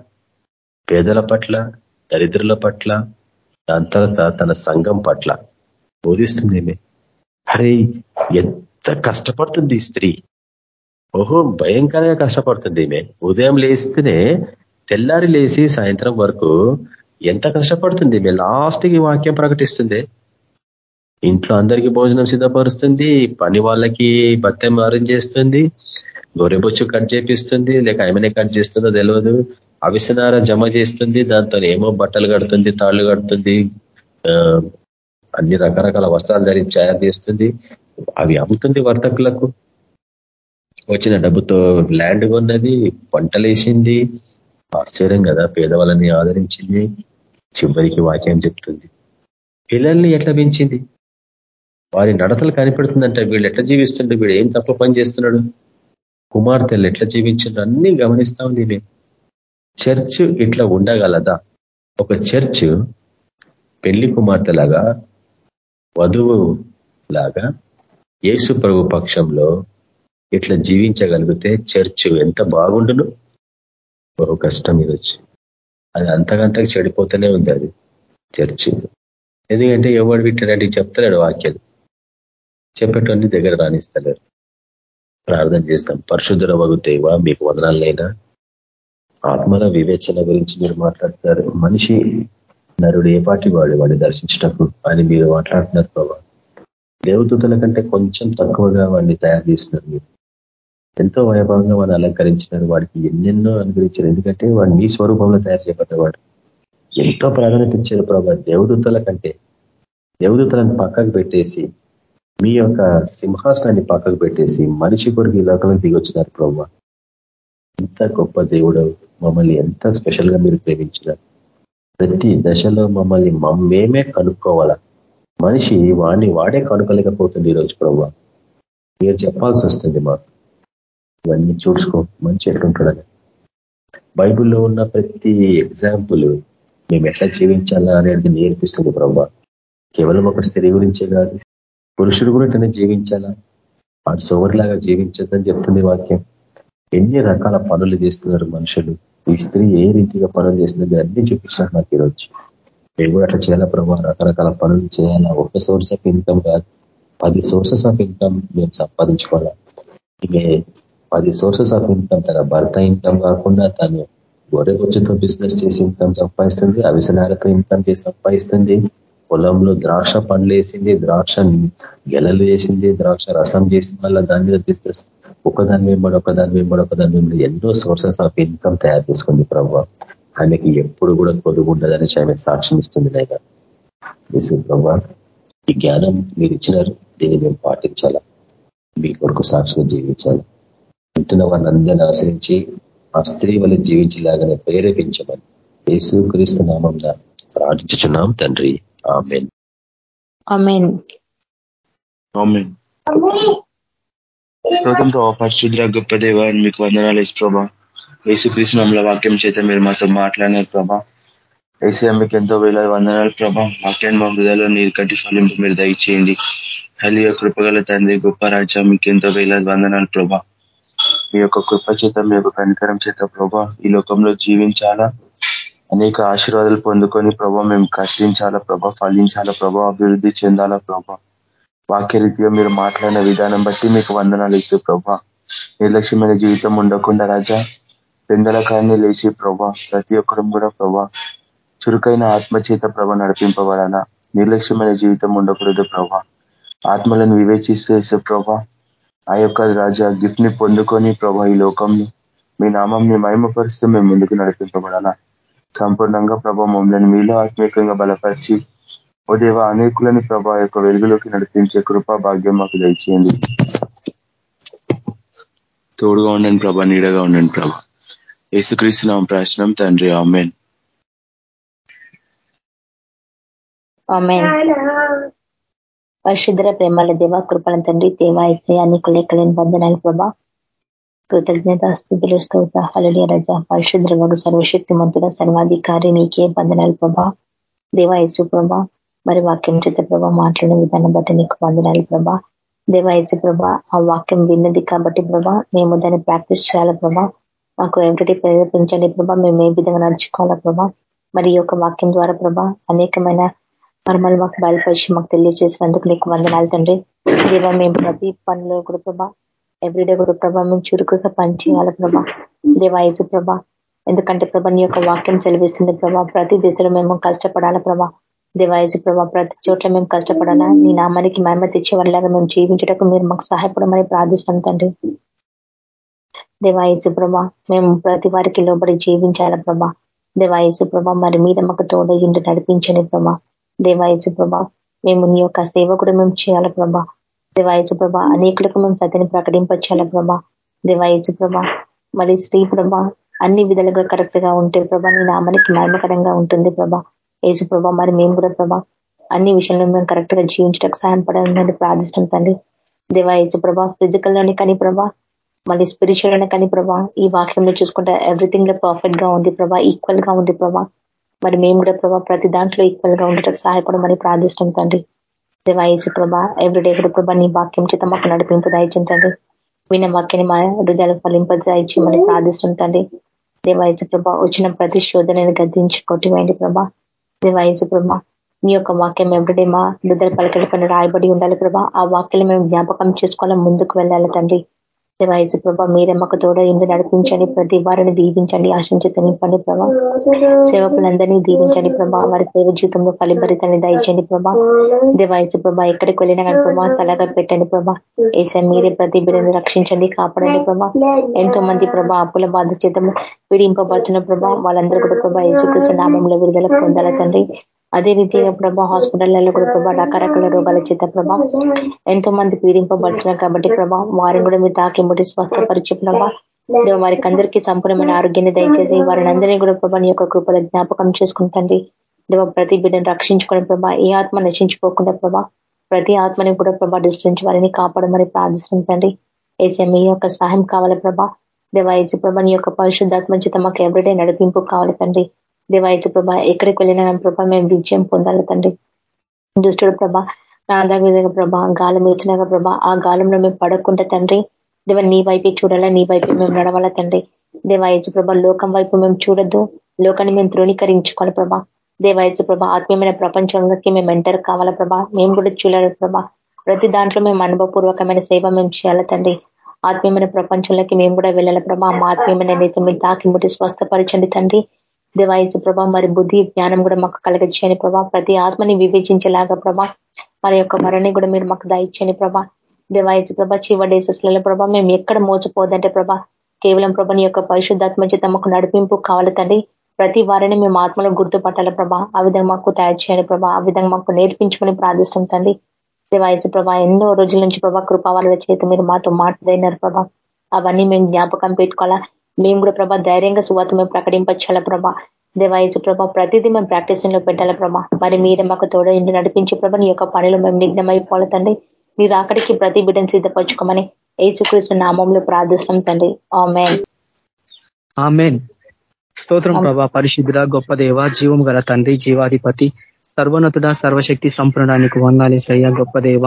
పేదల పట్ల దరిద్రుల పట్ల దాని తర్వాత తన సంఘం పట్ల బోధిస్తుందేమే? అరే ఎంత కష్టపడుతుంది స్త్రీ. ఓహో భయంకరంగా కష్టపడుతుంది ఈమె ఉదయం లేస్తేనే తెల్లారి లేచి సాయంత్రం వరకు ఎంత కష్టపడుతుంది ఈమె లాస్ట్కి వాక్యం ప్రకటిస్తుంది. ఇంట్లో అందరికీ భోజనం సిద్ధపరుస్తుంది పని వాళ్ళకి భత్యం అరేంజ్ చేస్తుంది గొర్రెబొచ్చు కట్ చేపిస్తుంది లేక ఏమైనా కట్ చేస్తుందో తెలియదు అవిసనార జమ చేస్తుంది దాంతో ఏమో బట్టలు కడుతుంది తాళ్ళు కడుతుంది అన్ని రకరకాల వస్త్రాలు ధరించి తయారు చేస్తుంది. అవి అమ్ముతుంది వర్తకులకు. వచ్చిన డబ్బుతో ల్యాండ్ కొన్నది పంటలేసింది. ఆశ్చర్యం కదా పేదవాళ్ళని ఆదరించింది. చివరికి వాక్యం చెప్తుంది. పిల్లల్ని ఎట్లా పెంచింది? వారి నడతలు కనిపెడుతుందంట వీళ్ళు ఎట్లా జీవిస్తుండే వీడు ఏం తప్ప పని చేస్తున్నాడు? కుమార్తెలు ఎట్లా జీవించండు అన్ని గమనిస్తా ఉంది చర్చ్ ఇట్లా ఉండగలదా? ఒక చర్చ్ పెళ్ళి కుమార్తెలాగా వధువు లాగా యేసు ప్రభు పక్షంలో ఇట్లా జీవించగలిగితే చర్చ్ ఎంత బాగుండును? బహు కష్టం ఈరోజు అది అంతకంతకు చెడిపోతూనే ఉంది అది చర్చ్. ఎందుకంటే ఎవడు వింటాడంటే చెప్తలేడు వాక్యాలు. చెప్పేటోని దగ్గర రాణిస్తలేరు ప్రార్థన చేస్తాం. పరశుధర వగుతేవా మీకు వదనాలైనా ఆత్మల వివేచన గురించి మీరు మాట్లాడతారు. మనిషి నరుడు ఏ పాటి వాడు? వాడిని దర్శించినప్పుడు అని మీరు మాట్లాడుతున్నారు ప్రభావ దేవదూతల కంటే కొంచెం తక్కువగా వాడిని తయారు చేసినారు మీరు. ఎంతో వైభవంగా వాడిని అలంకరించినారు. వాడికి ఎన్నెన్నో అనుగ్రహించారు. ఎందుకంటే వాడు మీ స్వరూపంలో తయారు చేయబడ్డవాడు. ఎంతో ప్రాధాన్యత ఇచ్చారు ప్రభా. దేవదూతల కంటే దేవదూతలను పక్కకు పెట్టేసి మీ యొక్క సింహాసనాన్ని పక్కకు పెట్టేసి మనిషి కొరకు ఈ లోకంలో దిగొచ్చినారు ప్రభావ ఇంత గొప్ప దేవుడు మమ్మల్ని ఎంత స్పెషల్గా మీరు ప్రేమించినారు ప్రతి దశలో మమ్మల్ని మేమే కనుక్కోవాలా? మనిషి వాడిని వాడే కనుకోలేకపోతుంది ఈరోజు ప్రభావ మీరు చెప్పాల్సి వస్తుంది మాకు. ఇవన్నీ చూసుకో మంచి ఎట్లుంటాడని. బైబిల్లో ఉన్న ప్రతి ఎగ్జాంపుల్ మేము ఎట్లా జీవించాలా అనేది నేర్పిస్తుంది ప్రభు కేవలం ఒక స్త్రీ గురించే కాదు పురుషుడు కూడా తనే జీవించాలా? వాడు సోమరిలాగా జీవించదని చెప్తుంది వాక్యం. ఎన్ని రకాల పనులు చేస్తున్నారు మనుషులు. ఈ స్త్రీ ఏ రీతిగా పనులు చేస్తుంది అన్ని చూపించినారు నాకు ఈరోజు. మేము కూడా అట్లా చేయాలా ప్రభావ రకరకాల పనులు చేయాలా? ఒక సోర్స్ ఆఫ్ ఇన్కమ్ కాదు. పది సోర్సెస్ ఆఫ్ ఇన్కమ్ మేము సంపాదించుకోవాలా? ఈమె పది సోర్సెస్ ఆఫ్ ఇన్కమ్ తన భర్త ఇన్కమ్ కాకుండా తను గొర్రెగొచ్చుతో బిజినెస్ చేసి ఇన్కమ్ సంపాదిస్తుంది అవిసనాలతో ఇన్కమ్ చేసి సంపాదిస్తుంది పొలంలో ద్రాక్ష పండ్లు వేసింది ద్రాక్ష గెలలు వేసింది ద్రాక్ష రసం చేసి వల్ల దాని మీద బిజినెస్ ఒకదాని వెంబడి ఒకదాని వెంబడి ఒకదాని వెంబడి ఎన్నో సోర్సెస్ ఆఫ్ ఇన్కమ్ తయారు చేసుకుంది ప్రభావ ఆమెకి ఎప్పుడు కూడా కొలుగు ఉండదని ఆమె సాక్ష్యం ఇస్తుంది నాయన. ప్రభావ ఈ జ్ఞానం మీరు ఇచ్చినారు దీన్ని మేము పాటించాలా? మీ కొరకు సాక్షిగా జీవించాలి? వింటున్న వారిని అందరినీ ఆశ్రయించి ఆ స్త్రీ వల్ల జీవించేలాగానే ప్రేరేపించమని యేసు క్రీస్తు నామం ప్రార్థించున్నాం తండ్రి. ఆమెన్. స్తోత్రం ప్రభావ పరిశుద్ర గొప్ప దేవ మీకు వందనాలు వేసి ప్రభా. యేసుకృష్ణంలో వాక్యం చేత మీరు మాతో మాట్లాడినారు ప్రభా. ఏసీ మీకు ఎంతో వేల వందనాలు ప్రభా. వాక్యాన్ని మా హృదయలో నీరు కట్టి ఫలింపు మీరు దయచేయండి. హలియ కృపగల తండ్రి గొప్ప రాజ్యం మీకు ఎంతో వేల వందనాలు ప్రభా. మీ యొక్క కృప చేత మీ యొక్క కనికరం చేత ప్రభా ఈ లోకంలో జీవించాలా? అనేక ఆశీర్వాదాలు పొందుకొని ప్రభా మేము కష్టించాలా ప్రభా ఫలించాలా ప్రభా అభివృద్ధి చెందాలా ప్రభా. వాక్యరీతిగా మీరు మాట్లాడిన విధానం బట్టి మీకు వందనాలు ఇస్తూ ప్రభా. నిర్లక్ష్యమైన జీవితం ఉండకుండా రాజా పెందల కాన్ని లేచి ప్రభా ప్రతి ఒక్కరం కూడా ప్రభా చురుకైన ఆత్మచేత ప్రభ నడిపింపబడాలా. నిర్లక్ష్యమైన జీవితం ఉండకూడదు ప్రభా. ఆత్మలను వివేచిస్తే ప్రభా ఆ యొక్క రాజా గిఫ్ట్ని పొందుకొని ప్రభా ఈ లోకంని మీ నామంని మహిమపరుస్తూ మేము ముందుకు నడిపింపబడాలా. సంపూర్ణంగా ప్రభా మమ్మల్ని మీలో ఆత్మీయంగా బలపరిచి ఓ దేవ అనేకులని ప్రభా యొక్క వెలుగులోకి నడిపించే కృపా భాగ్యం మాకు దయచేయండి. తోడుగా ఉండండి ప్రభా నీడగా ఉండండి ప్రభా. యేసుక్రీస్తున్నాం ప్రశ్నం తండ్రి ఆమెన్. పరిశుద్ర ప్రేమల దేవ కృపణ తండ్రి దేవా ఇచ్చే అనేక లేఖలేని బంధనాలు ప్రభా. కృతజ్ఞత స్థుతులు స్తోత హళలియ రజ. పరిశుద్ర వగు సర్వశక్తి మంతుల సర్వాధికారి నీకే బంధనాలు ప్రభా. దేవా యేసు ప్రభా మరి వాక్యం చేత ప్రభా మాట్లాడిన విధానం బట్టి నీకు వందనాలు ప్రభా. దేవాయసు ప్రభా ఆ వాక్యం విన్నది కాబట్టి ప్రభా మేము దాన్ని ప్రాక్టీస్ చేయాలి ప్రభా? మాకు ఎవరిటీ ప్రేరేపించండి ప్రభా మేము ఏ విధంగా నడుచుకోవాలా ప్రభా? మరి యొక్క వాక్యం ద్వారా ప్రభా అనేకమైన మర్మాలు మాకు బయలుపరిచి మాకు తెలియజేసినందుకు నీకు వందనాలు తండ్రి. దేవా మేము ప్రతి పనిలో కూడా ప్రభా ఎవ్రీడే కూడా ప్రభా మేము చురుకుగా పనిచేయాలి ప్రభా? దేవాయసు ప్రభా ఎందుకంటే ప్రభా నీ యొక్క వాక్యం చదివిస్తుంది ప్రభా ప్రతి దిశలో మేము కష్టపడాలి ప్రభా? దేవాయసు ప్రభా ప్రతి చోట్ల మేము కష్టపడాలా? నీ నామానికి మహిమ తెచ్చేవాళ్ళగా మేము జీవించటకు మీరు మాకు సహాయపడమని ప్రార్థిస్తాం తండ్రి. దేవాయసు ప్రభా మేము ప్రతి వారికి లోబడి జీవించాల ప్రభా దేవాయసు ప్రభా మరి మీద మాకు తోడయ్యుండి నడిపించని ప్రభా దేవాయసు ప్రభా మేము నీ యొక్క సేవ కూడా మేము చేయాల ప్రభా దేవాయసు ప్రభా అనేకులకు మేము సత్యని ప్రకటింపచ్చాల ప్రభా దేవాయసు ప్రభా మరి స్త్రీ ప్రభా అన్ని విధాలుగా కరెక్ట్గా ఉంటే ప్రభా నీ నామానికి మహిమకరంగా ఉంటుంది ప్రభా ఏసు ప్రభా మరి మేము కూడా ప్రభా అన్ని విషయంలో మేము కరెక్ట్గా జీవించడానికి సాయం పడాలని ప్రార్థిస్తాం తండ్రి. దేవా ఏసు ప్రభా ఫిజికల్లోనే కానీ ప్రభా మళ్ళీ స్పిరిచువల్ కానీ ప్రభా ఈ వాక్యంలో చూసుకుంటే ఎవ్రీథింగ్లో పర్ఫెక్ట్గా ఉంది ప్రభా ఈక్వల్గా ఉంది ప్రభా. మరి మేము కూడా ప్రభా ప్రతి దాంట్లో ఈక్వల్గా ఉండటం సహాయపడమని ప్రార్థిస్తాం తండ్రి. దేవాయసు ప్రభా ఎవ్రీడే కూడా ప్రభా నీ వాక్యం చేత మాకు నడిపింపు దాయించండి విన్న వాక్యాన్ని మా హృదయాలు ఫలింప దయచి మరి ప్రార్థిస్తాం తండ్రి దేవాయసు ప్రభా వచ్చిన ప్రతి శోధనని గద్దించి కొట్టివేయండి ప్రభా. దేవాయసు ప్రభా మీ యొక్క వాక్యం ఎవ్రీడే మా హృదయ పలకల పైన రాయబడి ఉండాలి ప్రభా. ఆ వాక్యం మేము జ్ఞాపకం చేసుకోవాలి ముందుకు వెళ్ళాలి తండ్రి? దేవాయసు ప్రభా మీరే మాకు తోడ ఇంటి నడిపించండి. ప్రతి వారిని దీవించండి ఆశించి నింపండి ప్రభా. సేవకులందరినీ దీవించండి ప్రభా. వారి సేవ జీవితంలో ఫలిభరితాన్ని దయచండి ప్రభా. దేవాయసు ప్రభా ఎక్కడికి వెళ్ళినా కానీ ప్రభా తలగా పెట్టండి ప్రభా. ఏసా మీరే ప్రతి బిడ్డను రక్షించండి కాపాడండి ప్రభా. ఎంతో మంది ప్రభా అప్పుల బాధ చేతము పీడింపబడుతున్న ప్రభా. వాళ్ళందరూ కూడా ప్రభా ఏసుకృష్ణ నామంలో విడుదల పొందాల తండ్రి. అదే రీతిగా ప్రభా హాస్పిటల్లో కూడా ప్రభా రకరకాల రోగాల చేత ప్రభా ఎంతో మంది పీడింపబడుతున్నారు కాబట్టి ప్రభా వారిని కూడా మీరు తాకి ముట్టి స్వస్థపరిచే ప్రభా. వారికి అందరికీ సంపూర్ణమైన ఆరోగ్యాన్ని దయచేసి వారిని అందరినీ కూడా ప్రభా నీ యొక్క కృపల జ్ఞాపకం చేసుకుంటండి దేవ ప్రతి బిడ్డను రక్షించుకునే ప్రభా ఏ ఆత్మ నశించుకోకుండా ప్రభా ప్రతి ఆత్మని కూడా ప్రభా దృష్టించి వారిని కాపాడమని ప్రార్థిస్తుంటండి ఏసే మీ యొక్క సహాయం కావాలి ప్రభా. దేవా ప్రభా నీ యొక్క పరిశుద్ధాత్మ చేత మాకు ఎవ్రీడే నడిపింపు కావాలి తండ్రి. దేవాయచు ప్రభా ఎక్కడికి వెళ్ళినా ప్రభా మేము విజయం పొందాలి తండ్రి. దుష్టుడు ప్రభ నాదా విధంగా ప్రభా గాలం వేసినాక ప్రభా ఆ గాలంలో మేము పడకుండా తండ్రి దేవ నీ వైపే చూడాలా నీ వైపే మేము నడవాలా తండ్రి. దేవాయచు ప్రభా లోకం వైపు మేము చూడొద్దు లోకాన్ని మేము ధృవీకరించుకోవాలి ప్రభా. దేవాయచు ప్రభా ఆత్మీయమైన ప్రపంచంలోకి మేము ఎంటర్ కావాలా ప్రభా. మేము కూడా చూడాలి ప్రభా. ప్రతి దాంట్లో మేము అనుభవపూర్వకమైన సేవ మేము చేయాలి తండ్రి. ఆత్మీయమైన ప్రపంచంలోకి మేము కూడా వెళ్ళాలి ప్రభా. మా ఆత్మీయమైన నేత మీరు తాకి ముట్టి స్వస్థపరచండి తండ్రి. దేవాయచు ప్రభా మరి బుద్ధి జ్ఞానం కూడా మాకు కలగచ్చేయని ప్రభా. ప్రతి ఆత్మని వివేచించేలాగా ప్రభా మరి యొక్క మరణి కూడా మీరు మాకు దయచేయని ప్రభా. దేవాయచు ప్రభా చివరి డేసెస్లలో ప్రభా మేము ఎక్కడ మోసపోదంటే ప్రభా కేవలం ప్రభాని యొక్క పరిశుద్ధాత్మ చేత మాకు నడిపింపు కావాలి తండ్రి. ప్రతి వారిని మేము ఆత్మలో గుర్తుపట్టాలి ప్రభా? ఆ విధంగా మాకు తయారు చేయాలి ప్రభా. ఆ విధంగా మాకు నేర్పించుకుని ప్రార్థిస్తాం తండ్రి. దేవాయచు ప్రభా ఎన్నో రోజుల నుంచి ప్రభా కృపావాల చేత మీరు మాతో మాట్లాడినారు ప్రభా. అవన్నీ మేము జ్ఞాపకం పెట్టుకోవాలా? మేము కూడా ప్రభా ధైర్యంగా సువాత మేము ప్రకటించాల ప్రభా దేవాయసు ప్రభా ప్రతిదీ మేము ప్రాక్టీస్లో పెట్టాల ప్రభా? మరి మీరే మాకు తోడ ఇంటి నడిపించే ప్రభా నీ యొక్క పనిలో మేము నిఘ్నమైపోవాలి తండ్రి. మీరు అక్కడికి ప్రతి బిడ్డను సిద్ధపరచుకోమని ఏసుకృష్ణ నామంలో ప్రార్థిస్తున్నాం తండ్రి. ఆమెన్. ఆమెన్. స్తోత్రం ప్రభా పరిశుద్ధుడ గొప్ప దేవ జీవం గల తండ్రి జీవాధిపతి సర్వనతుడ సర్వశక్తి సంపూర్ణానికి వందాలేసయ్య గొప్ప దేవ.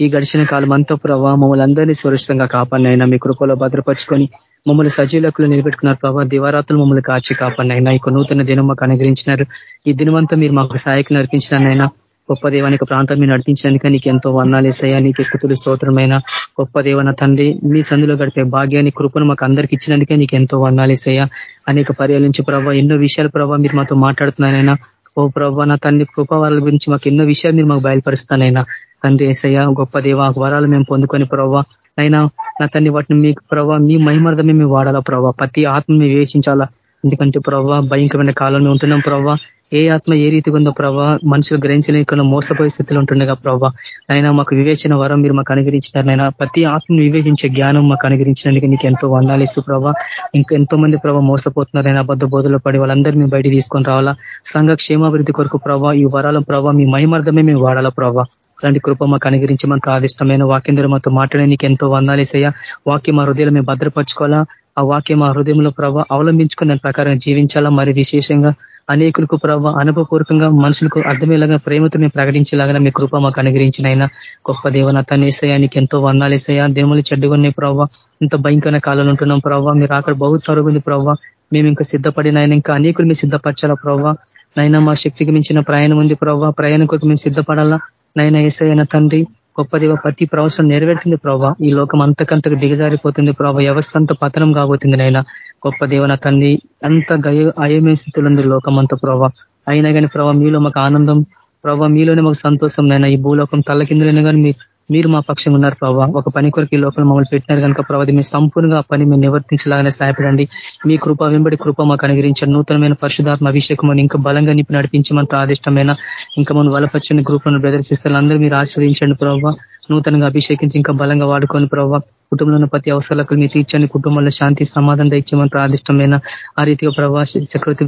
ఈ గడిచిన కాలం అంతా ప్రభావ మమ్మల్ని అందరినీ సురక్షితంగా కాపాడినైనా మీ కృపలో భద్రపరుచుకొని మమ్మల్ని సజీలకులు నిలబెట్టుకున్నారు ప్రభావ దివారాత్రులు మమ్మల్ని కాచి కాపాడినైనా ఇక నూతన దినం మాకు అనుగ్రహించినారు. ఈ దినమంతా మీరు మాకు సహాయకులు నడిపించినైనా గొప్ప దేవానికి ప్రాంతం మీరు నడిపించినందుక నీకు ఎంతో వర్ణాలేసయ్యా నీకు స్థుతులు స్తోత్రమైన గొప్ప దేవన తండ్రి మీ సందులో గడిపే భాగ్యాన్ని కృపను మాకు అందరికి ఇచ్చినందుకే నీకు ఎంతో వర్ణాలేసయ్యా అనేక పర్యాల నుంచి ప్రభావ ఎన్నో విషయాలు ప్రభావ మీరు మాతో మాట్లాడుతున్నారైనా ఓ ప్రభావ నా తండ్రి కృపవారాల గురించి మాకు ఎన్నో విషయాలు మీరు మాకు బయలుపరుస్తానైనా తండ్రి ఏసయ్యా గొప్ప దేవ వరాలు మేము పొందుకొని ప్రభావ అయినా నా తండ్రి వాటిని మీకు ప్రభావ మీ మహిమర్థమే మేము వాడాలా ప్రభావ ప్రతి ఆత్మ మేము వివేచించాలా ఎందుకంటే ప్రభావ భయంకరమైన కాలంలో ఉంటున్నాం ప్రభావ ఏ ఆత్మ ఏ రీతిగా ఉందో ప్రభావ మనుషులు గ్రహించలేకుండా మోసపోయే స్థితిలో ఉంటుండగా ప్రభావ అయినా మాకు వివేచన వరం మీరు మాకు అనుగ్రహించినారనైనా ప్రతి ఆత్మను వివేచించే జ్ఞానం మాకు అనుగ్రహించినందుకు నీకు ఎంతో వందాలు ప్రభావ ఇంకా ఎంతో మంది ప్రభావ మోసపోతున్నారైనా అబద్ధ బోధలో పడి వాళ్ళందరూ మేము బయట తీసుకొని రావాలా. సంఘ క్షేమాభివృద్ధి కొరకు ప్రభావ ఈ వరాల ప్రభావ మీ మహిమార్థమే మేము వాడాలా ప్రభావ అలాంటి కృప మాకు అనుగ్రహించి మనకు ఆదిష్టమైన వాక్యంధ్ర మాతో మాట్లాడే నీకు ఎంతో వందాలేసయ్యా వాక్యం మా హృదయాలు మేము భద్రపరచుకోవాలా? ఆ వాక్యం మా హృదయంలో ప్రభావ అవలంబించుకుని దాని ప్రకారం జీవించాలా? మరి విశేషంగా అనేకులకు ప్రభావ అనుభవపూర్వకంగా మనుషులకు అర్థమయ్యేలాగా ప్రేమతో ప్రకటించేలాగా మీ కృప మాకు అనుగ్రహించిన అయినా గొప్ప దేవన తనేసయ్యా నీకు ఎంతో వందాలేసయ్యా దేవులు చెడ్డుగున్నాయి ప్రభావ ఇంత భయంకరమైన కాలంలో ఉంటున్నాం ప్రభావ మీరు అక్కడ బహు తరుగుంది ప్రభావ మేము ఇంకా సిద్ధపడిన ఆయన ఇంకా అనేకులు మీరు సిద్ధపరచాలా ప్రభావ నైనా మా శక్తికి మించిన ప్రయాణం ఉంది ప్రభావ ప్రయాణం కొరకు మేము సిద్ధపడాలా? నైనా ఏసైనా తండ్రి గొప్పదివ ప్రతి ప్రవచనం నెరవేరుతుంది ప్రభావ ఈ లోకం అంతకంతకు దిగజారిపోతుంది ప్రభావ వ్యవస్థ అంత పతనం కాబోతుంది నైనా. గొప్ప నా తండ్రి అంత గయ అయమే స్థితిలో ఉంది లోకం అంత ప్రభావ అయినా కానీ ప్రభావ మీలో మాకు ఆనందం ప్రభావ మీలోనే మాకు సంతోషం నైనా. ఈ భూలోకం తల్ల కిందలైనా కానీ మీరు మా పక్షం ఉన్నారు ప్రభావ ఒక పని కొరకు ఈ లోపల మమ్మల్ని పెట్టినారు కనుక ప్రభావ మీ సంపూర్ణంగా ఆ పని మేము నివర్తించలాగానే సహాయపడండి. మీ కృప వెంబడి కృప మాకు అనుగ్రహించండి. నూతనమైన పరిశుధాత్మ అభిషేకం ఇంకా బలంగా నింపి నడిపించమని ప్రాదిష్టమైన ఇంకా మనం వలపచ్చని గ్రూపులను ప్రదర్శిస్తారు అందరూ మీరు ఆశ్రవదించండి ప్రభావ నూతనంగా అభిషేకించి ఇంకా బలంగా వాడుకొని ప్రభావ కుటుంబంలో ఉన్న ప్రతి అవసరాలకు మీరు తీర్చండి. కుటుంబంలో శాంతి సమాధానం తెచ్చామని ప్రాదిష్టమైన ఆ రీతిగా ప్రభావ చక్రవర్తి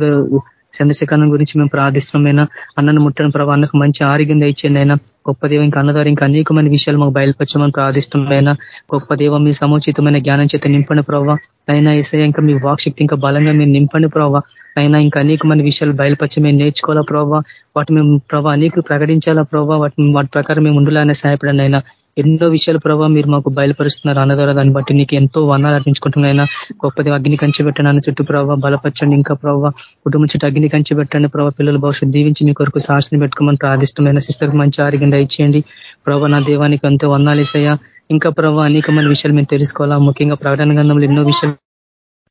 చంద్రశేఖరం గురించి మేము ప్రార్థిస్తున్నామైనా అన్నను ముట్టని ప్రభావ అన్నకు మంచి ఆరోగ్యం ఇచ్చేయండి అయినా గొప్ప దేవం ఇంకా అన్నదారు ఇంకా అనేకమైన విషయాలు మాకు బయలుపరచమని ప్రార్థిస్తున్నామైనా గొప్ప దేవం మీ సముచితమైన జ్ఞానం చేత నింపండి ప్రభావ అయినా ఇసే ఇంకా మీ వాక్శక్తి ఇంకా బలంగా మీరు నింపండి ప్రభావ అయినా ఇంకా అనేకమైన విషయాలు బయలుపరిచి మేము నేర్చుకోవాలా ప్రభావ వాటి మేము ప్రభావ అనేకులు ప్రకటించాలా ప్రభావ వాటి వాటి ప్రకారం మేము ఉండాలనే సహాయపడండి అయినా ఎన్నో విషయాలు ప్రభావ మీరు మాకు బయలుపరుస్తున్నారు. అన్నదార దాన్ని బట్టి నీకు ఎంతో వందాలు అర్పించుకుంటున్నాయినా గొప్పది అగ్ని కంచి పెట్టండి చుట్టూ ప్రభావ బలపరచండి ఇంకా ప్రభావ కుటుంబం చుట్టూ అగ్ని కంచి పెట్టండి ప్రభావ పిల్లల భవిష్యత్తు దీవించి మీ కొరకు సాక్షిని పెట్టుకోమని ప్రార్థిష్టమైన సిస్టర్కి మంచి ఆరోగ్యం ఇచ్చేయండి ప్రభావ నా దేవానికి ఎంతో వందాలేసయ్యా ఇంకా ప్రభావ అనేకమైన విషయాలు మేము తెలుసుకోవాలా. ముఖ్యంగా ప్రకటన గంధంలో ఎన్నో విషయాలు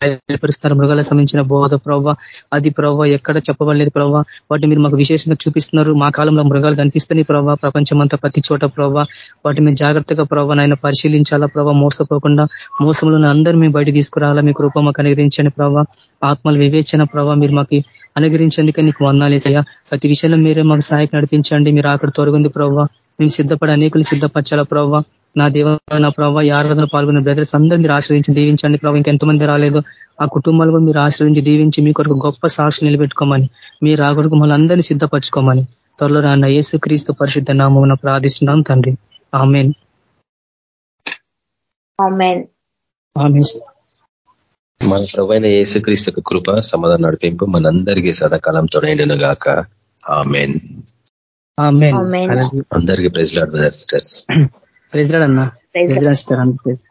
బయలుపరుస్తారు. మృగాలకు సంబంధించిన బోధ ప్రవ్వ అది ప్రవ్వ ఎక్కడ చెప్పబడలేదు ప్రవ్వ. వాటిని మీరు మాకు విశేషంగా చూపిస్తున్నారు. మా కాలంలో మృగాలు కనిపిస్తున్నాయి ప్రవ్వ. ప్రపంచమంతా ప్రతి చోట ప్రవ్వ. వాటిని మేము జాగ్రత్తగా ప్రవ్వ నాయన పరిశీలించాలా ప్రభావ మోసపోకుండా మోసంలో అందరూ మేము బయట తీసుకురావాలా? మీకు రూపం మాకు అనుగ్రహించండి ప్రభావ వివేచన ప్రభావ మీరు మాకు అనుగ్రహించేందుకే నీకు వందాలేసయ్యా ప్రతి విషయంలో మీరే మాకు సహాయకు నడిపించండి. మీరు అక్కడ తొలగింది ప్రవ్వ. మేము సిద్ధపడే అనేకులు సిద్ధపరచాలా ప్రవ్వ? నా దేవ నా ప్రభావ ఈ ఆరాధన పాల్గొన్న బ్రదర్స్ అందరూ మీరు ఆశ్రయించి దీవించండి ప్రభావ ఇంకెంతమంది రాలేదు. ఆ కుటుంబాలు కూడా మీరు ఆశ్రయించి దీవించి మీ కొరకు గొప్ప సాక్షి నిలబెట్టుకోమని మీరు ఆ కొరకు మళ్ళీ అందరినీ సిద్ధపరచుకోమని త్వరలో రాన్న యేసు క్రీస్తు పరిశుద్ధ నామం ప్రార్థిస్తున్నాం తండ్రి. ఆమెన్. మన ప్రవైన యేసుక్రీస్తు కృప సమాధానం నడిపింపు మనందరికీ సదాకాలం తొడైండును గాక. ఆమెన్. అందరికీ praise lord brother sisters. Praise అన్న ప్రెజ్.